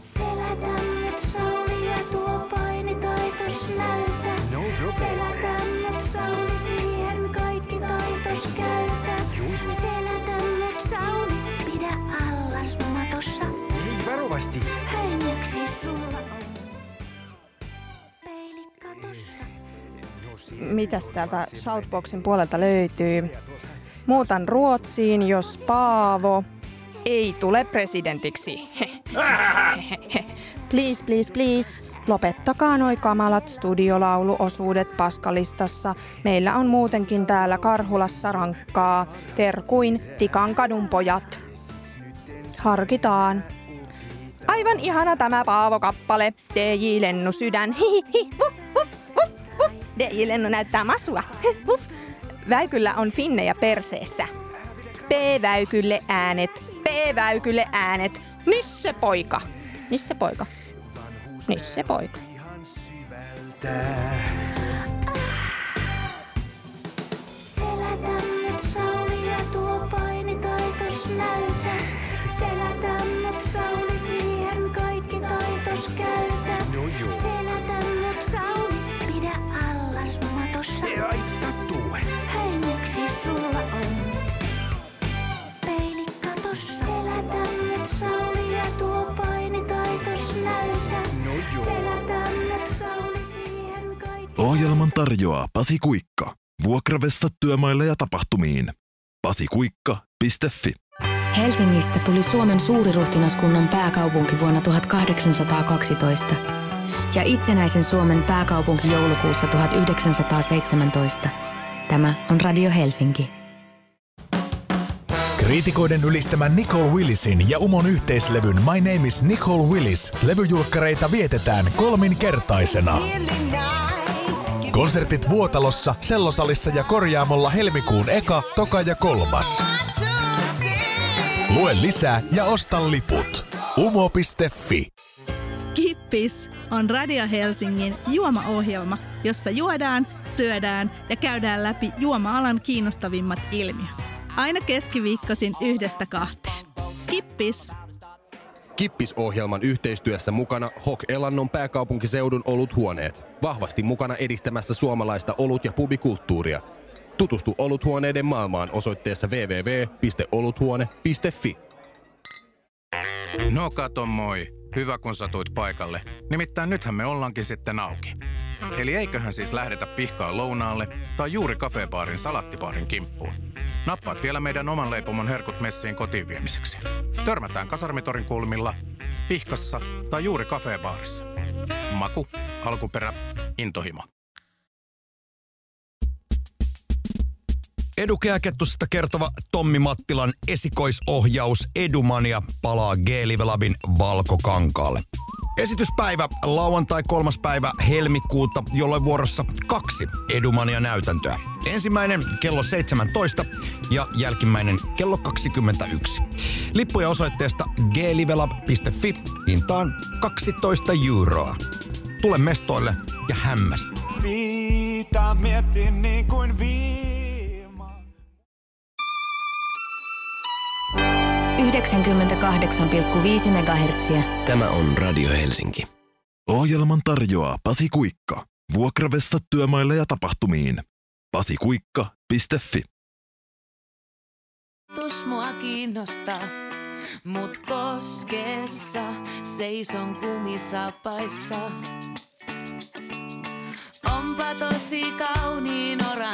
Speaker 18: Selätä mut Sauli ja tuo painitaitos näytä.
Speaker 19: No.
Speaker 18: Selätä mut Sauli siihen kaikki taitos käytä. Selätä mut Sauli, pidä allas matossa.
Speaker 19: Ei varovasti.
Speaker 18: Hei, miksi sulla on peili katossa?
Speaker 1: Mitäs täältä Shoutboxin puolelta löytyy? Muutan Ruotsiin, jos Paavo ei tule presidentiksi. please, please, please. Lopettakaa noi kamalat studiolauluosuudet paskalistassa. Meillä on muutenkin täällä Karhulassa rankkaa. Terkuin Tikan kadun pojat. Harkitaan. Aivan ihana tämä Paavo-kappale. DJ Lennu sydän. Hihihi. Vuh, vuh. DJ Lennu näyttää masua. Vuh. Väykyllä on finnejä perseessä. P-väykylle äänet. P-väykylle äänet. Nisse poika. Nisse poika. Nisse poika.
Speaker 18: Selätä mut Sauli ja tuo painitaitos näytä. Selätä mut Sauli siihen kaikki taitos käytä. Sauli ja tuo painitaitos näytä. Selätä mut Sauli siihen kaikki
Speaker 2: Ohjelman tarjoaa Pasi Kuikka. Vuokravessa työmaille ja tapahtumiin. pasikuikka.fi
Speaker 20: Helsingistä tuli Suomen suuriruhtinaskunnan pääkaupunki vuonna 1812 ja itsenäisen Suomen pääkaupunki joulukuussa 1917. Tämä on Radio Helsinki.
Speaker 21: Kriitikoiden ylistämän Nicole Willisin ja Umon yhteislevyn My Name is Nicole Willis levyjulkkareita vietetään kolminkertaisena. Konsertit Vuotalossa, Sellosalissa ja Korjaamolla helmikuun eka, toka ja kolmas. Lue lisää ja osta liput. Umo.fi
Speaker 22: Kippis on Radio Helsingin juomaohjelma, jossa juodaan, syödään ja käydään läpi juoma-alan kiinnostavimmat ilmiöt. Aina keskiviikkosin yhdestä kahteen. Kippis!
Speaker 23: Kippis-ohjelman yhteistyössä mukana Hok Elannon pääkaupunkiseudun oluthuoneet. Vahvasti mukana edistämässä suomalaista olut- ja pubikulttuuria. Tutustu oluthuoneiden maailmaan osoitteessa www.oluthuone.fi.
Speaker 24: No kato moi. Hyvä kun satuit paikalle. Nimittäin nythän me ollaankin sitten auki. Eli eiköhän siis lähdetä pihkaan lounaalle tai juuri kafebaarin salattibaarin kimppuun. Nappaat vielä meidän oman leipomon herkut messiin kotiin viemiseksi. Törmätään kasarmitorin kulmilla, pihkassa tai juuri kafebaarissa. Maku, alkuperä, intohimo.
Speaker 25: Edukea-kettusesta kertova Tommi Mattilan esikoisohjaus Edumania palaa G-Live-labin valkokankaalle. Esityspäivä lauantai kolmas päivä helmikuuta, jolloin vuorossa kaksi Edumania-näytäntöä. Ensimmäinen kello 17 ja jälkimmäinen kello 21. Lippuja osoitteesta glivelab.fi hintaan 12 euroa. Tule mestoille ja hämmästy.
Speaker 4: Viita mietti niin kuin viima.
Speaker 20: 98,5 MHz.
Speaker 10: Tämä on Radio Helsinki.
Speaker 2: Ohjelman tarjoaa Pasi Kuikka. Vuokravessa työmaille ja tapahtumiin. pasikuikka.fi
Speaker 26: Tus mua kiinnostaa, mut koskessa seison kumisapaissa. Onpa tosi kauniin oranssi,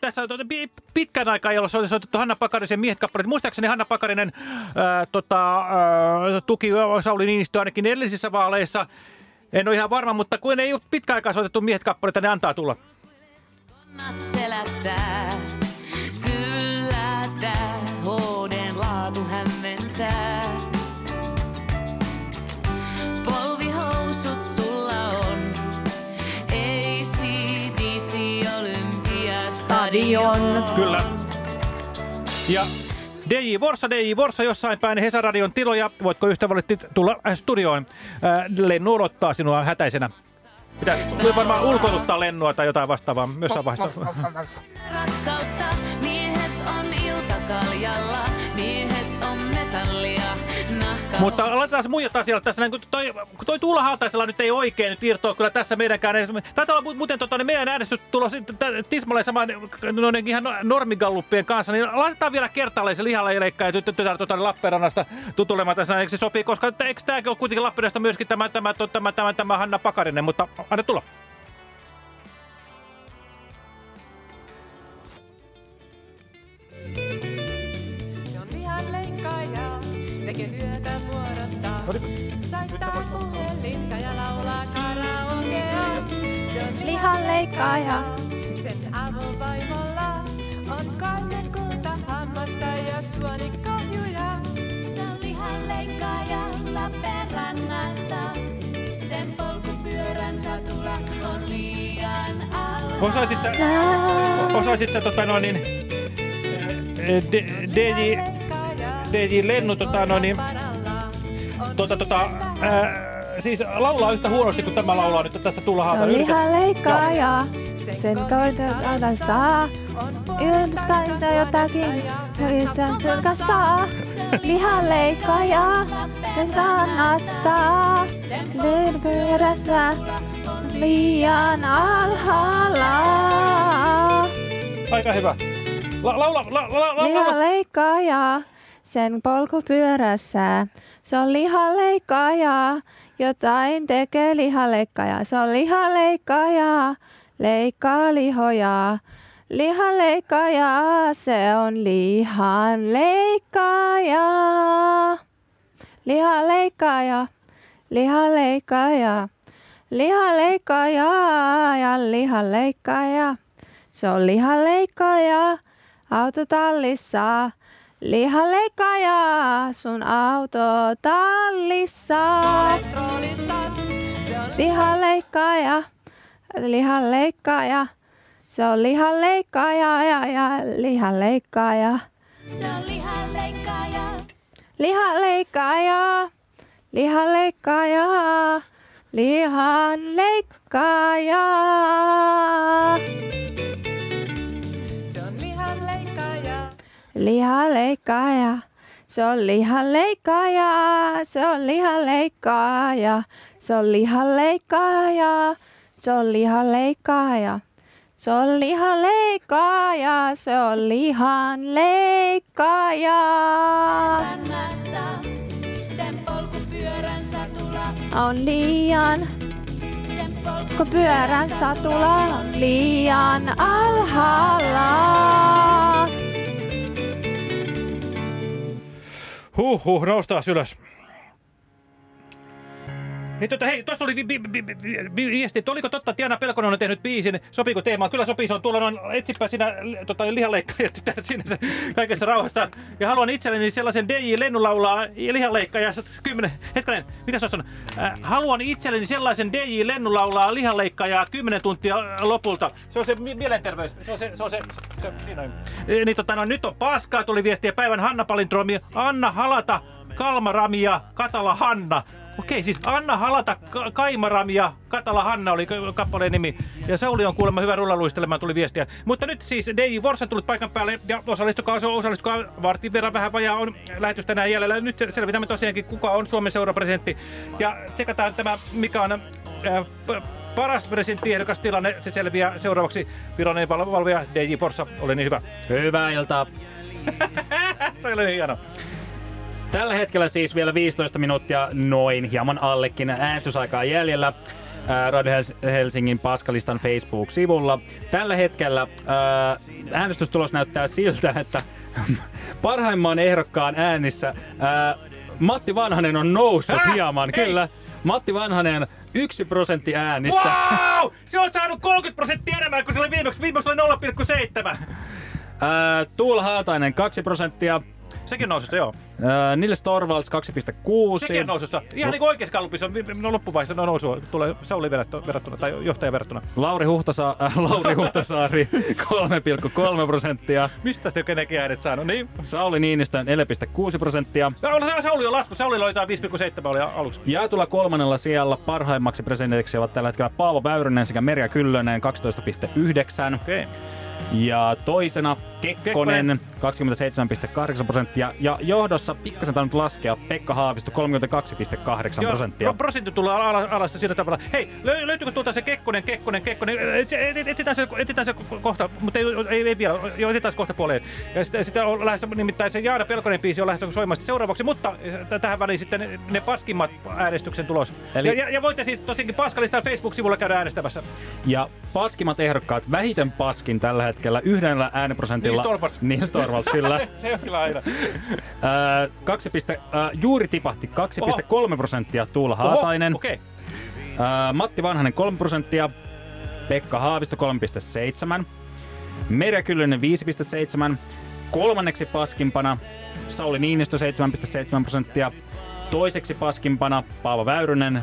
Speaker 5: tässä on tuota pi- pitkän aikaa ei ole soitettu- Hanna Pakarisen miehet kappaleet. Muistaakseni Hanna Pakarinen ää, tota, ää, tuki Sauli Niinistö ainakin edellisissä vaaleissa. En ole ihan varma, mutta kun ei ole pitkän aikaa soitettu miehet kappaleita, ne antaa tulla.
Speaker 26: Annat selättää, kyllä hoden laatu hämmentää. Olympiastadion.
Speaker 5: Kyllä. Ja DJ Vorsa, DJ Vorsa jossain päin Hesaradion tiloja. Voitko ystävällisesti tulla äh, studioon? Äh, Lennu odottaa sinua hätäisenä. Pitää tuli varmaan ulkoiluttaa Lennua tai jotain vastaavaa jossain vaiheessa.
Speaker 26: Rakkautta, miehet on iltakaljalla,
Speaker 5: Mutta se muijat asialle tässä näin, kun toi, kun toi Tuula Haataisella nyt ei oikein nyt irtoa kyllä tässä meidänkään. Taitaa olla mu- muuten tota, niin meidän äänestystulos tismalleen sama noiden ihan normigalluppien kanssa, niin laitetaan vielä kertaalleen se lihaleikka ja tytär tota, Lappeenrannasta tutulemaan tässä, eikö se sopii, koska eikö tämäkin ole kuitenkin Lappeenrannasta myöskin tämä, tämä, tämä, tämä, tämä, tämä Hanna Pakarinen, mutta anna tulla.
Speaker 8: Saittaa puhelinta ja laulaa karaokea. Se on lihan leikkaaja, sen avovaimolla on kolme kulta hammasta ja suonikahjuja.
Speaker 18: Se on lihanleikkaaja Lappeenrannasta. Sen polkupyörän satula on liian alla.
Speaker 5: Osaisit sä, osaisit sä tota noin niin, DJ, DJ Lennu tota noin niin, tota tota, ää, siis laulaa yhtä huonosti kuin tämä laulaa nyt tässä Tuula Haata.
Speaker 1: No lihan leikkaaja, sen kautta saa. Yltäitä jotakin, yhtä saa. Lihan leikkaaja, sen rannasta. Lyrkyydessä liian alhaalla.
Speaker 5: Aika hyvä. La, laula, la, la, la,
Speaker 1: Lihan
Speaker 5: laula.
Speaker 1: leikkaaja, sen polkupyörässä. Se on lihanleikkaaja, jotain tekee lihanleikkaaja. Se on lihanleikkaaja, leikkaa lihoja. Lihanleikkaaja, se on lihanleikkaaja. Lihanleikkaaja, lihanleikkaaja. Lihanleikkaaja ja lihanleikkaaja. Se on lihanleikkaaja autotallissa. Lihanleikkaaja sun autotallissa. Lihanleikkaaja, lihanleikkaaja. Se on lihanleikkaaja ja, ja lihanleikkaaja.
Speaker 18: Se on lihanleikkaaja.
Speaker 1: Lihanleikkaaja, lihanleikkaaja, lihanleikkaaja.
Speaker 8: Se leikkaaja.
Speaker 1: Lihanleikkaaja, se on lihanleikkaaja, se on lihanleikkaaja, se on lihanleikkaaja, se on lihanleikkaaja. Se on lihanleikkaaja, se on lihanleikkaaja.
Speaker 18: Rannasta. Sen polkupyörän satula
Speaker 1: On liian, kun pyörän satula on liian alhaalla.
Speaker 5: Huh, huh, noustaan ylös. Hei, tota, hei, tuosta vi- viesti, että oliko totta, että Tiana Pelkonen on tehnyt biisin, sopiiko teemaan? Kyllä sopii, se on tuolla noin, etsipä sinä tota, lihanleikkaajat sinne se, kaikessa rauhassa. Ja haluan itselleni sellaisen DJ Lennu laulaa lihanleikkaaja, kymmenen, hetkinen, mitä se on? Äh, haluan itselleni sellaisen DJ Lennu laulaa lihanleikkaaja 10 tuntia lopulta. Se on se mi- mielenterveys, se on se, se, on se, se siinä on. Eh, Niin tota, no, nyt on paskaa, tuli viestiä päivän Hanna Palindromi, Anna Halata, Kalma Rami ja Katala Hanna. Okei, siis Anna Halata, Ka- Kaimaram ja Katala Hanna oli ka- kappaleen nimi. Ja Sauli on kuulemma hyvä rullaluistelemaan, tuli viestiä. Mutta nyt siis DJ Vorsa tullut paikan päälle ja osallistukaa, osallistukaa vartin verran vähän vajaa on lähetys tänään jäljellä. Nyt sel- selvitämme tosiaankin, kuka on Suomen seurapresidentti. Ja tsekataan tämä, mikä on äh, p- paras presidenttiehdokas tilanne. Se selviää seuraavaksi virallinen val- valvoja DJ Forssa. Ole niin hyvä.
Speaker 6: Hyvää iltaa.
Speaker 5: Toi oli niin hieno.
Speaker 6: Tällä hetkellä siis vielä 15 minuuttia noin hieman allekin äänestysaikaa jäljellä. Radio Hels- Helsingin Paskalistan Facebook-sivulla. Tällä hetkellä ää, äänestystulos näyttää siltä, että parhaimman ehdokkaan äänissä ää, Matti Vanhanen on noussut
Speaker 5: Häh?
Speaker 6: hieman.
Speaker 5: Ei.
Speaker 6: Kyllä, Matti Vanhanen yksi prosentti äänistä.
Speaker 5: Wow! Se on saanut 30 prosenttia enemmän kuin se oli viimeksi. Viimeksi oli 0,7.
Speaker 6: Ää, Tuula Haatainen 2 prosenttia.
Speaker 5: Sekin nousussa, joo.
Speaker 6: Ää, Nils Torvalds 2,6.
Speaker 5: Sekin on nousussa. Ihan niin kuin oikeassa kallupissa on no, loppuvaiheessa no, nousua. Tulee Sauli verrattu- verrattuna, tai johtaja verrattuna.
Speaker 6: Lauri, Huhtasa- äh, Lauri Huhtasaari 3,3 prosenttia.
Speaker 5: Mistä se kenenkin äänet saanut? Niin.
Speaker 6: Sauli Niinistö 4,6 prosenttia.
Speaker 5: Sauli on lasku. Sauli oli jotain 5,7 oli aluksi.
Speaker 6: Jaetulla kolmannella sijalla parhaimmaksi presidentiksi ovat tällä hetkellä Paavo Väyrynen sekä Merja Kyllönen 12,9.
Speaker 5: Okay.
Speaker 6: Ja toisena Kekkonen 27,8 prosenttia. Ja johdossa pikkasen tainnut laskea Pekka Haavisto 32,8 prosenttia.
Speaker 5: Joo, prosentti tulee al- al- alasta sillä tavalla. Hei, löy- löytyykö tuolta se Kekkonen, Kekkonen, Kekkonen? Et- et- Etsitään se, etsitään se ko- kohta, mutta ei, ei, ei vielä. Joo, etsitään se kohta puoleen. Ja sitten, sitten on lähdössä, nimittäin se Jaana Pelkonen biisi on lähdössä soimaan sitten seuraavaksi, mutta tähän väliin sitten ne, paskimmat äänestyksen tulos.
Speaker 6: Eli-
Speaker 5: Ja, ja, ja, voitte siis tosiaankin Paskalistan Facebook-sivulla käydä äänestämässä.
Speaker 6: Ja paskimmat ehdokkaat, vähiten paskin tällä hetkellä yhdellä ääniprosentilla.
Speaker 5: Torvalds.
Speaker 6: Nils Torvalds, kyllä.
Speaker 5: se on kyllä aina.
Speaker 6: Ää, kaksi piste, ää, juuri tipahti 2,3 prosenttia Tuula Haatainen.
Speaker 5: Okei.
Speaker 6: Ää, Matti Vanhanen 3 prosenttia. Pekka Haavisto 3,7. Merja Kyllönen 5,7. Kolmanneksi paskimpana Sauli Niinistö 7,7 prosenttia. Toiseksi paskimpana Paavo Väyrynen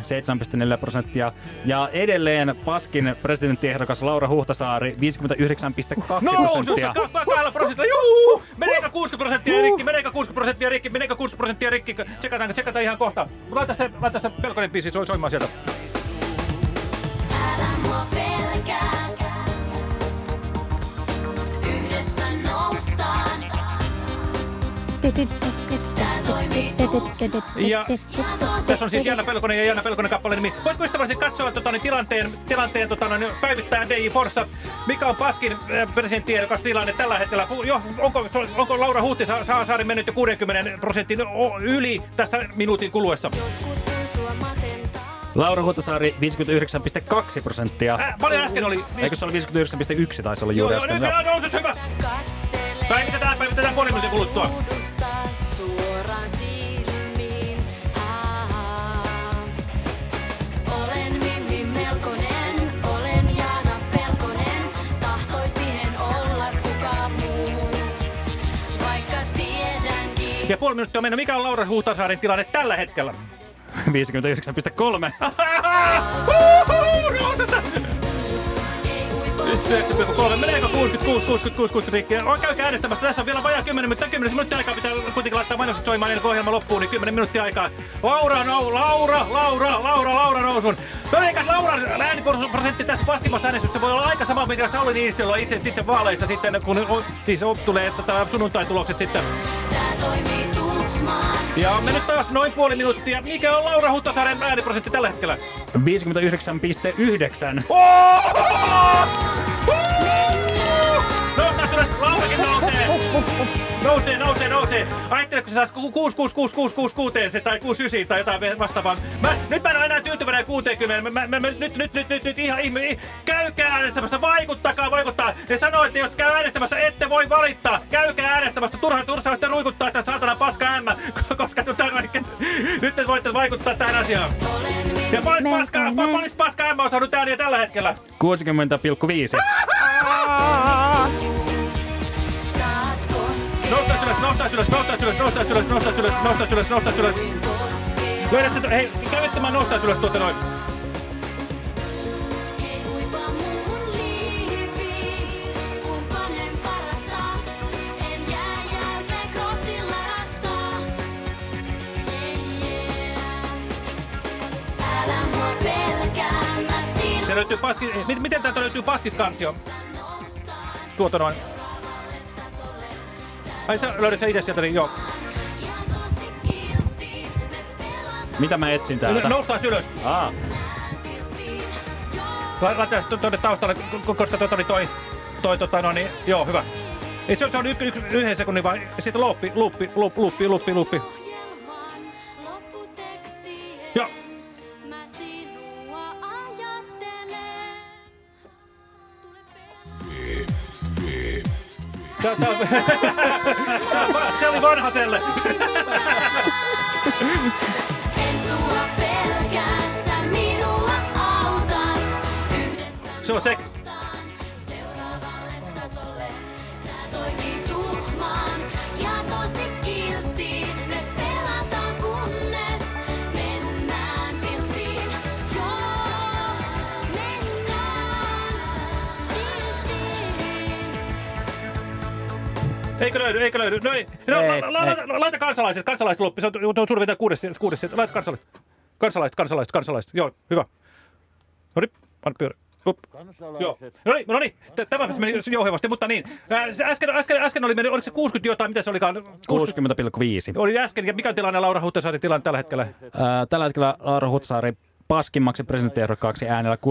Speaker 6: 7,4 prosenttia. Ja edelleen paskin presidenttiehdokas Laura Huhtasaari 59,2
Speaker 5: No,
Speaker 6: prosenttia.
Speaker 5: ka- kahdella prosentilla. Juu! Meneekö 60 prosenttia rikki? Meneekö 60 prosenttia rikki? Meneekö 60 prosenttia rikki? Tsekataan, tsekataan ihan kohta. Laita se, laita se Pelkonen biisi soi, soimaan sieltä.
Speaker 18: Mua pelkää. Yhdessä noustaan.
Speaker 5: Ja tässä on siis Janna Pelkonen ja Janna Pelkonen kappaleen nimi. Voitko ystävällisesti katsoa tota, niin, tilanteen, tilanteen tota, niin, päivittää DJ Forssa, mikä on Paskin äh, presidenttiehdokas tilanne tällä hetkellä? Jo, onko, onko Laura Huhti Sa- Sa- Saari mennyt jo 60 prosentin yli tässä minuutin kuluessa?
Speaker 6: Laura Huhtasaari 59,2 prosenttia.
Speaker 5: Äh, paljon äsken oli?
Speaker 6: Eikö se oli 59,1 taisi olla juuri
Speaker 5: Joo, joo,
Speaker 6: äsken?
Speaker 5: nyt
Speaker 6: Joo.
Speaker 5: on noussut hyvä. Päivitetään, päivitetään puoli minuutin kuluttua. Ja puoli minuuttia on mennyt. Mikä on Laura Huhtasaaren tilanne tällä hetkellä?
Speaker 6: 59,3.
Speaker 5: Uhuhu, nousussa! 9,3. Meneekö 66, 66, 60 rikkiä? On käykää äänestämässä. Tässä on vielä vajaa 10 minuuttia. 10 minuuttia aikaa pitää kuitenkin laittaa mainokset soimaan ennen kuin ohjelma loppuu, niin 10 minuuttia aikaa. Laura, Laura, Laura, Laura, Laura nousun. No eikä Laura ääniprosentti tässä paskimassa äänestyksessä voi olla aika sama, mitä Sauli itse, itse vaaleissa sitten, kun siis tulee tota, sunnuntai-tulokset sitten.
Speaker 18: Tää toimii.
Speaker 5: Ja on mennyt taas noin puoli minuuttia. Mikä on Laura Huhtasaaren ääniprosentti tällä hetkellä?
Speaker 6: 59,9.
Speaker 5: Noustaan ylös, Nousee, nousee, nousee. Ajatteletko se taas 66666 se tai 69 tai jotain vastaavaa. Mä, nyt mä en ole enää tyytyväinen 60. Mä, mä, mä, nyt, nyt, nyt, nyt, nyt, ihan ihme. Käykää äänestämässä, vaikuttakaa, vaikuttaa. Ne sanoo, että jos käy äänestämässä, ette voi valittaa. Käykää äänestämässä, turha tursaa sitten ruikuttaa että saatana paska ämmä. Koska tota, nyt te voitte vaikuttaa tähän asiaan. Ja paljon paskaa, paljon paskaa ämmä on saanut ääniä tällä hetkellä.
Speaker 6: 60,5.
Speaker 5: Nousta ylös, nousta ylös, nousta ylös, nousta ylös, ylös, ylös, ylös. Löydät sen, hei, ylös tuota noin. Paskis... Eh, miten täältä löytyy paskiskansio? Tuota noin. Ai sä löydät sä itse sieltä, niin joo.
Speaker 6: Mitä mä etsin täältä?
Speaker 5: Noustaan ylös.
Speaker 6: Aa.
Speaker 5: La- Laitetaan se tuonne taustalle, koska tota, niin toi, toi tota, no niin, joo, hyvä. Ei se on, se on yksi, yksi, yhden sekunnin vaan, sitten loppi, luppi, luppi, luppi, luppi, luppi. Joo. Tää, tää, kansalaiset, loppi. Se on, on suurin piirtein kuudes, kuudes sieltä. Laita kansalaiset. Kansalaiset, kansalaiset, kansalaiset. Joo, hyvä. No niin, anna pyörä. Up. Joo. No niin, no niin. Tämä meni jouhevasti, mutta niin. Äsken, äsken, äsken oli mennyt, oliko se 60 jotain, mitä se olikaan?
Speaker 6: 60,5.
Speaker 5: Oli äsken, ja mikä on tilanne Laura Huhtasaaren tilanne tällä hetkellä?
Speaker 6: Ää, tällä hetkellä Laura Huhtasaari paskimmaksi presidenttiehdokkaaksi äänellä 62,6.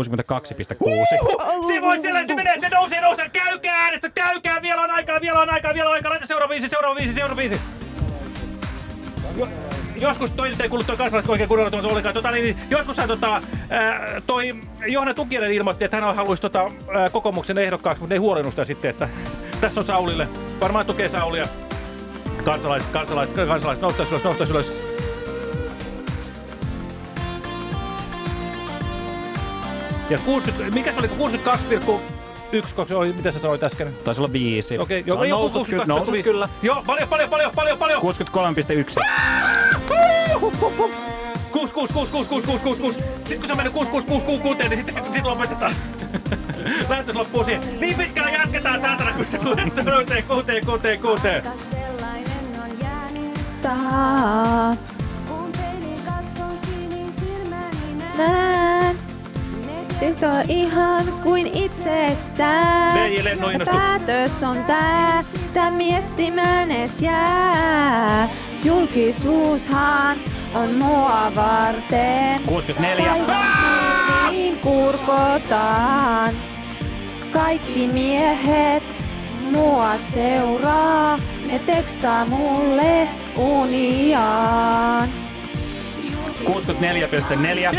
Speaker 5: Se voi siellä, se menee, se nousee, nousee. Käykää äänestä, käykää, vielä on aikaa, vielä on aikaa, vielä on aikaa. Laita seuraava viisi, seuraava viisi, seuraava viisi. Jo, joskus toi ei kuulu toi kansalaiset oikein kunnolla tuota ollenkaan. Tota, niin, joskushan tota, ää, toi Johanna Tukinen ilmoitti, että hän haluaisi tota, ää, kokoomuksen ehdokkaaksi, mutta ne ei huolennut sitä sitten, että tässä on Saulille. Varmaan tukee Saulia. Kansalaiset, kansalaiset, kansalaiset, noustaan ylös, noustaan ylös. Ja 60, mikä se oli, 62,1, koska se oli, mitä sä sanoit äsken?
Speaker 6: Taisi olla viisi.
Speaker 5: Okei,
Speaker 6: on
Speaker 5: joo,
Speaker 6: noussut, ky- noussut
Speaker 5: 62,5.
Speaker 6: kyllä.
Speaker 5: Joo, paljon, paljon, paljon, paljon, paljon.
Speaker 6: 63,1.
Speaker 5: 6, 6, 6, 6, 6, 6, 6, 6. Sitten kun se on mennyt 6, 6, 6, 6, 6, niin sitten sit, sit lopetetaan. Lähetys loppuu siihen. Niin pitkään jatketaan saatana, kun tulee kuuteen, kuuteen, kuuteen, kuuteen.
Speaker 26: Sellainen on jäänyt.
Speaker 1: Taa, näen. Tehto ihan kuin itsestään.
Speaker 5: Veijo Lenno innostu.
Speaker 1: päätös on tää, tää miettimään ees jää. Julkisuushan on mua varten.
Speaker 6: 64.
Speaker 1: Niin kurkotaan. Kaikki miehet mua seuraa. Ne tekstaa mulle uniaan.
Speaker 6: 64,4.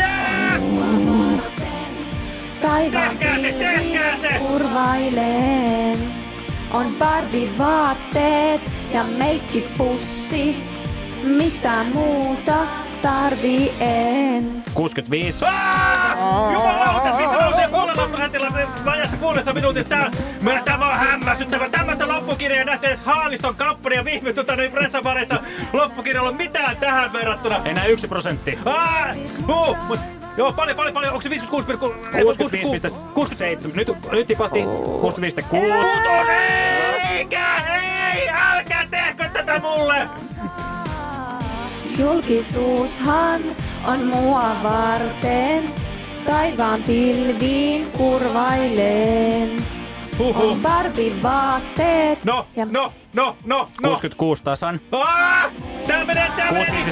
Speaker 1: Taivaan pilviin kurvailen. On Barbie vaatteet ja meikkipussi. Mitä muuta tarvii en.
Speaker 6: 65.
Speaker 5: Jumalauta, siis se nousee kuudella prosentilla vajassa kuudessa minuutissa. Tää, mä- tämä on hämmästyttävä. Tämmöistä loppukirjaa nähty edes Haaviston kampanja viime tota, niin pressapareissa loppukirjalla on mitään tähän verrattuna.
Speaker 6: Enää yksi prosentti.
Speaker 5: Ah, uh, mut, joo, paljon, paljon, paljon. Onko se 56,
Speaker 6: 65,7. Nyt, nyt tipahti 65,6.
Speaker 5: Eikä, ei, älkää tehkö tätä mulle!
Speaker 1: Julkisuushan on mua varten. Taivaan pilviin kurvailen. On Barbie vaatteet.
Speaker 5: No,
Speaker 1: ja
Speaker 5: no, no, no, no.
Speaker 6: 66 tasan.
Speaker 5: Ah! Tää menee, tää menee.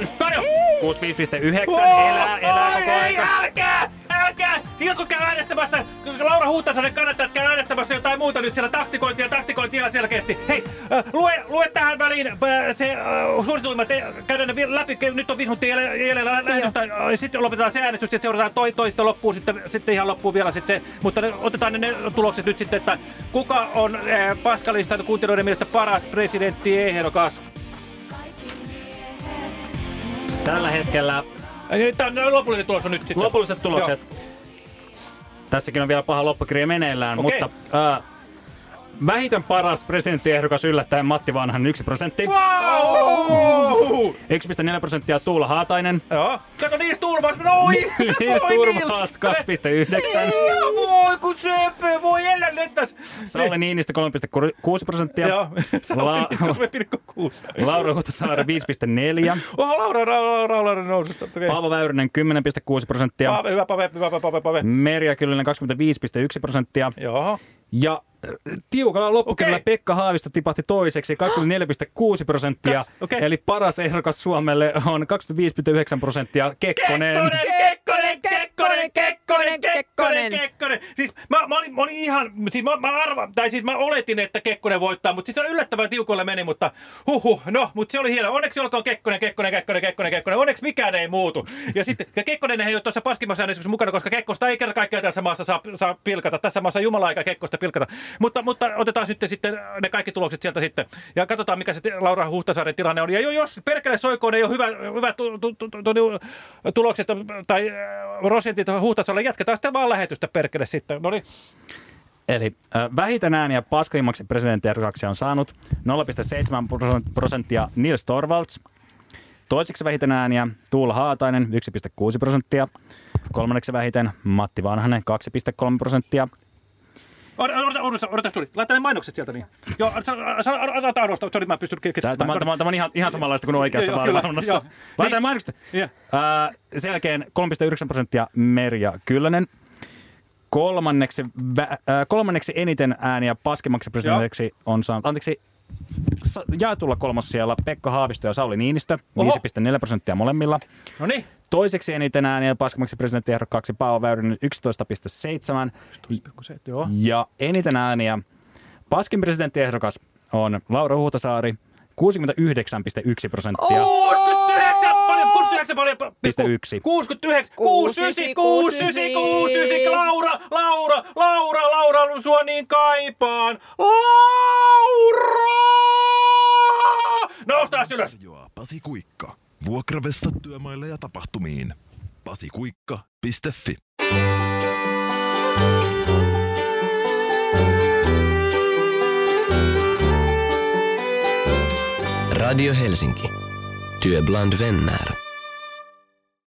Speaker 6: 65,9.
Speaker 5: Paljon.
Speaker 6: 65,9.
Speaker 5: Oh,
Speaker 6: Elää, elää koko aika.
Speaker 5: älkää, älkää! Siinä kun käy äänestämässä, Laura Huhtasaaren kannattajat käy äänestämässä jotain muuta nyt siellä taktikointia, taktikointia ihan selkeästi. Hei, äh, lue, lue tähän väliin äh, se äh, suosituimmat, käydään ne läpi, nyt on 5 minuuttia jäljellä- lähetystä, äh, sitten lopetetaan se äänestys, sitten seurataan toi, toista loppuun, sitten, sitten ihan loppuun vielä sitten se, mutta ne, otetaan ne, ne tulokset nyt sitten, että kuka on äh, Paskalistan kuuntelijoiden mielestä paras presidentti ehdokas?
Speaker 6: Tällä hetkellä
Speaker 5: Tämä lopullinen tulos on nyt sitten.
Speaker 6: lopulliset tulokset. Tässäkin on vielä paha loppukirja meneillään,
Speaker 5: Okei.
Speaker 6: mutta äh, vähiten paras presidenttiehdokas yllättäen Matti Vanhan 1 prosentti.
Speaker 5: Wow!
Speaker 6: 1,4 prosenttia Tuula Haatainen.
Speaker 5: Joo. Kato niistä Turvals, noi!
Speaker 6: Nils
Speaker 5: Voi
Speaker 6: Turvals 2,9.
Speaker 5: Voi, kun söpö, voi elä lentäs.
Speaker 6: Sauli Niinistö 3,6 prosenttia.
Speaker 5: Joo, Sauli Niinistö 3,6.
Speaker 6: Laura Huhtasaari 5,4.
Speaker 5: Oho, Laura, Laura, Laura, nousu. Okay.
Speaker 6: Paavo Väyrynen 10,6 prosenttia.
Speaker 5: Paave, hyvä Pave, hyvä Pave, Pave.
Speaker 6: Merja Kyllönen 25,1 prosenttia.
Speaker 5: Joo.
Speaker 6: Ja äh, tiukalla loppukirjalla
Speaker 5: Okei.
Speaker 6: Pekka Haavisto tipahti toiseksi 24,6 prosenttia.
Speaker 5: Kas, okei.
Speaker 6: Eli paras ehdokas Suomelle on 25,9 prosenttia Kekkonen.
Speaker 5: Kekkonen, Kekkonen, Kekkonen, Kekkonen, Kekkonen. Siis mä, mä, olin, mä olin ihan, siis mä, mä arvan, tai siis mä oletin, että Kekkonen voittaa, mutta siis se on yllättävän tiukolle meni, mutta huhu, no, mutta se oli hieno. Onneksi olkoon Kekkonen, Kekkonen, Kekkonen, Kekkonen, Kekkonen. Onneksi mikään ei muutu. Ja sitten ja Kekkonen ei ole tuossa paskimmassa äänestyksessä mukana, koska Kekkosta ei kerta kaikkiaan tässä maassa saa, saa pilkata. Tässä maassa Jumala eikä Kekkosta pilkata. Mutta, mutta otetaan sitten, sitten ne kaikki tulokset sieltä sitten. Ja katsotaan, mikä se Laura Huhtasaaren tilanne on. Ja jo- jos perkele soikoon ei ole hyvä, hyvä tu, tu, tu, tu, tu, tulokset tai äh, prosentit Huhtasaarelle, jatketaan sitten vaan lähetystä perkele sitten. No niin.
Speaker 6: Eli äh, vähiten ääniä paskimmaksi presidenttiehdokaksi on saanut 0,7 prosenttia Nils Torvalds. Toiseksi vähiten ääniä Tuula Haatainen 1,6 prosenttia. Kolmanneksi vähiten Matti Vanhanen 2,3 prosenttia.
Speaker 5: Odota, odota, odota, tuli. Laita ne mainokset sieltä niin. Joo, ota arvosta, sori, mä en pysty
Speaker 6: Tämä,
Speaker 5: keskittymään.
Speaker 6: tämä, tämä, tämä on ihan, ihan samanlaista kuin oikeassa vaalivalvonnassa.
Speaker 5: joo.
Speaker 6: Laitetaan
Speaker 5: Niin.
Speaker 6: mainokset.
Speaker 5: Joo.
Speaker 6: Ää, sen jälkeen 3,9 prosenttia Merja Kyllönen. Kolmanneksi, vä, ää, kolmanneksi eniten ääniä paskimmaksi presidentiksi on saanut, anteeksi, jaetulla kolmossijalla Pekka Haavisto ja Sauli Niinistö,
Speaker 5: Oho.
Speaker 6: 5,4 prosenttia molemmilla.
Speaker 5: No niin.
Speaker 6: Toiseksi eniten ääniä paskimmaksi presidenttiehdokkaaksi Paavo Väyrynen 11,7.
Speaker 5: Joo.
Speaker 6: Ja eniten ääniä paskin presidenttiehdokas on Laura Huhtasaari 69,1 prosenttia.
Speaker 5: 69 paljon, 69 paljon.
Speaker 6: Piste yksi.
Speaker 5: 69, 69, 69, 69, Laura, Laura, Laura, Laura, sua niin kaipaan. Laura! Noustaan ylös.
Speaker 2: Tarjoaa Pasi Kuikka. Vuokravessa työmaille ja tapahtumiin. pasikuikka.fi
Speaker 10: Radio Helsinki. Työ bland vänner.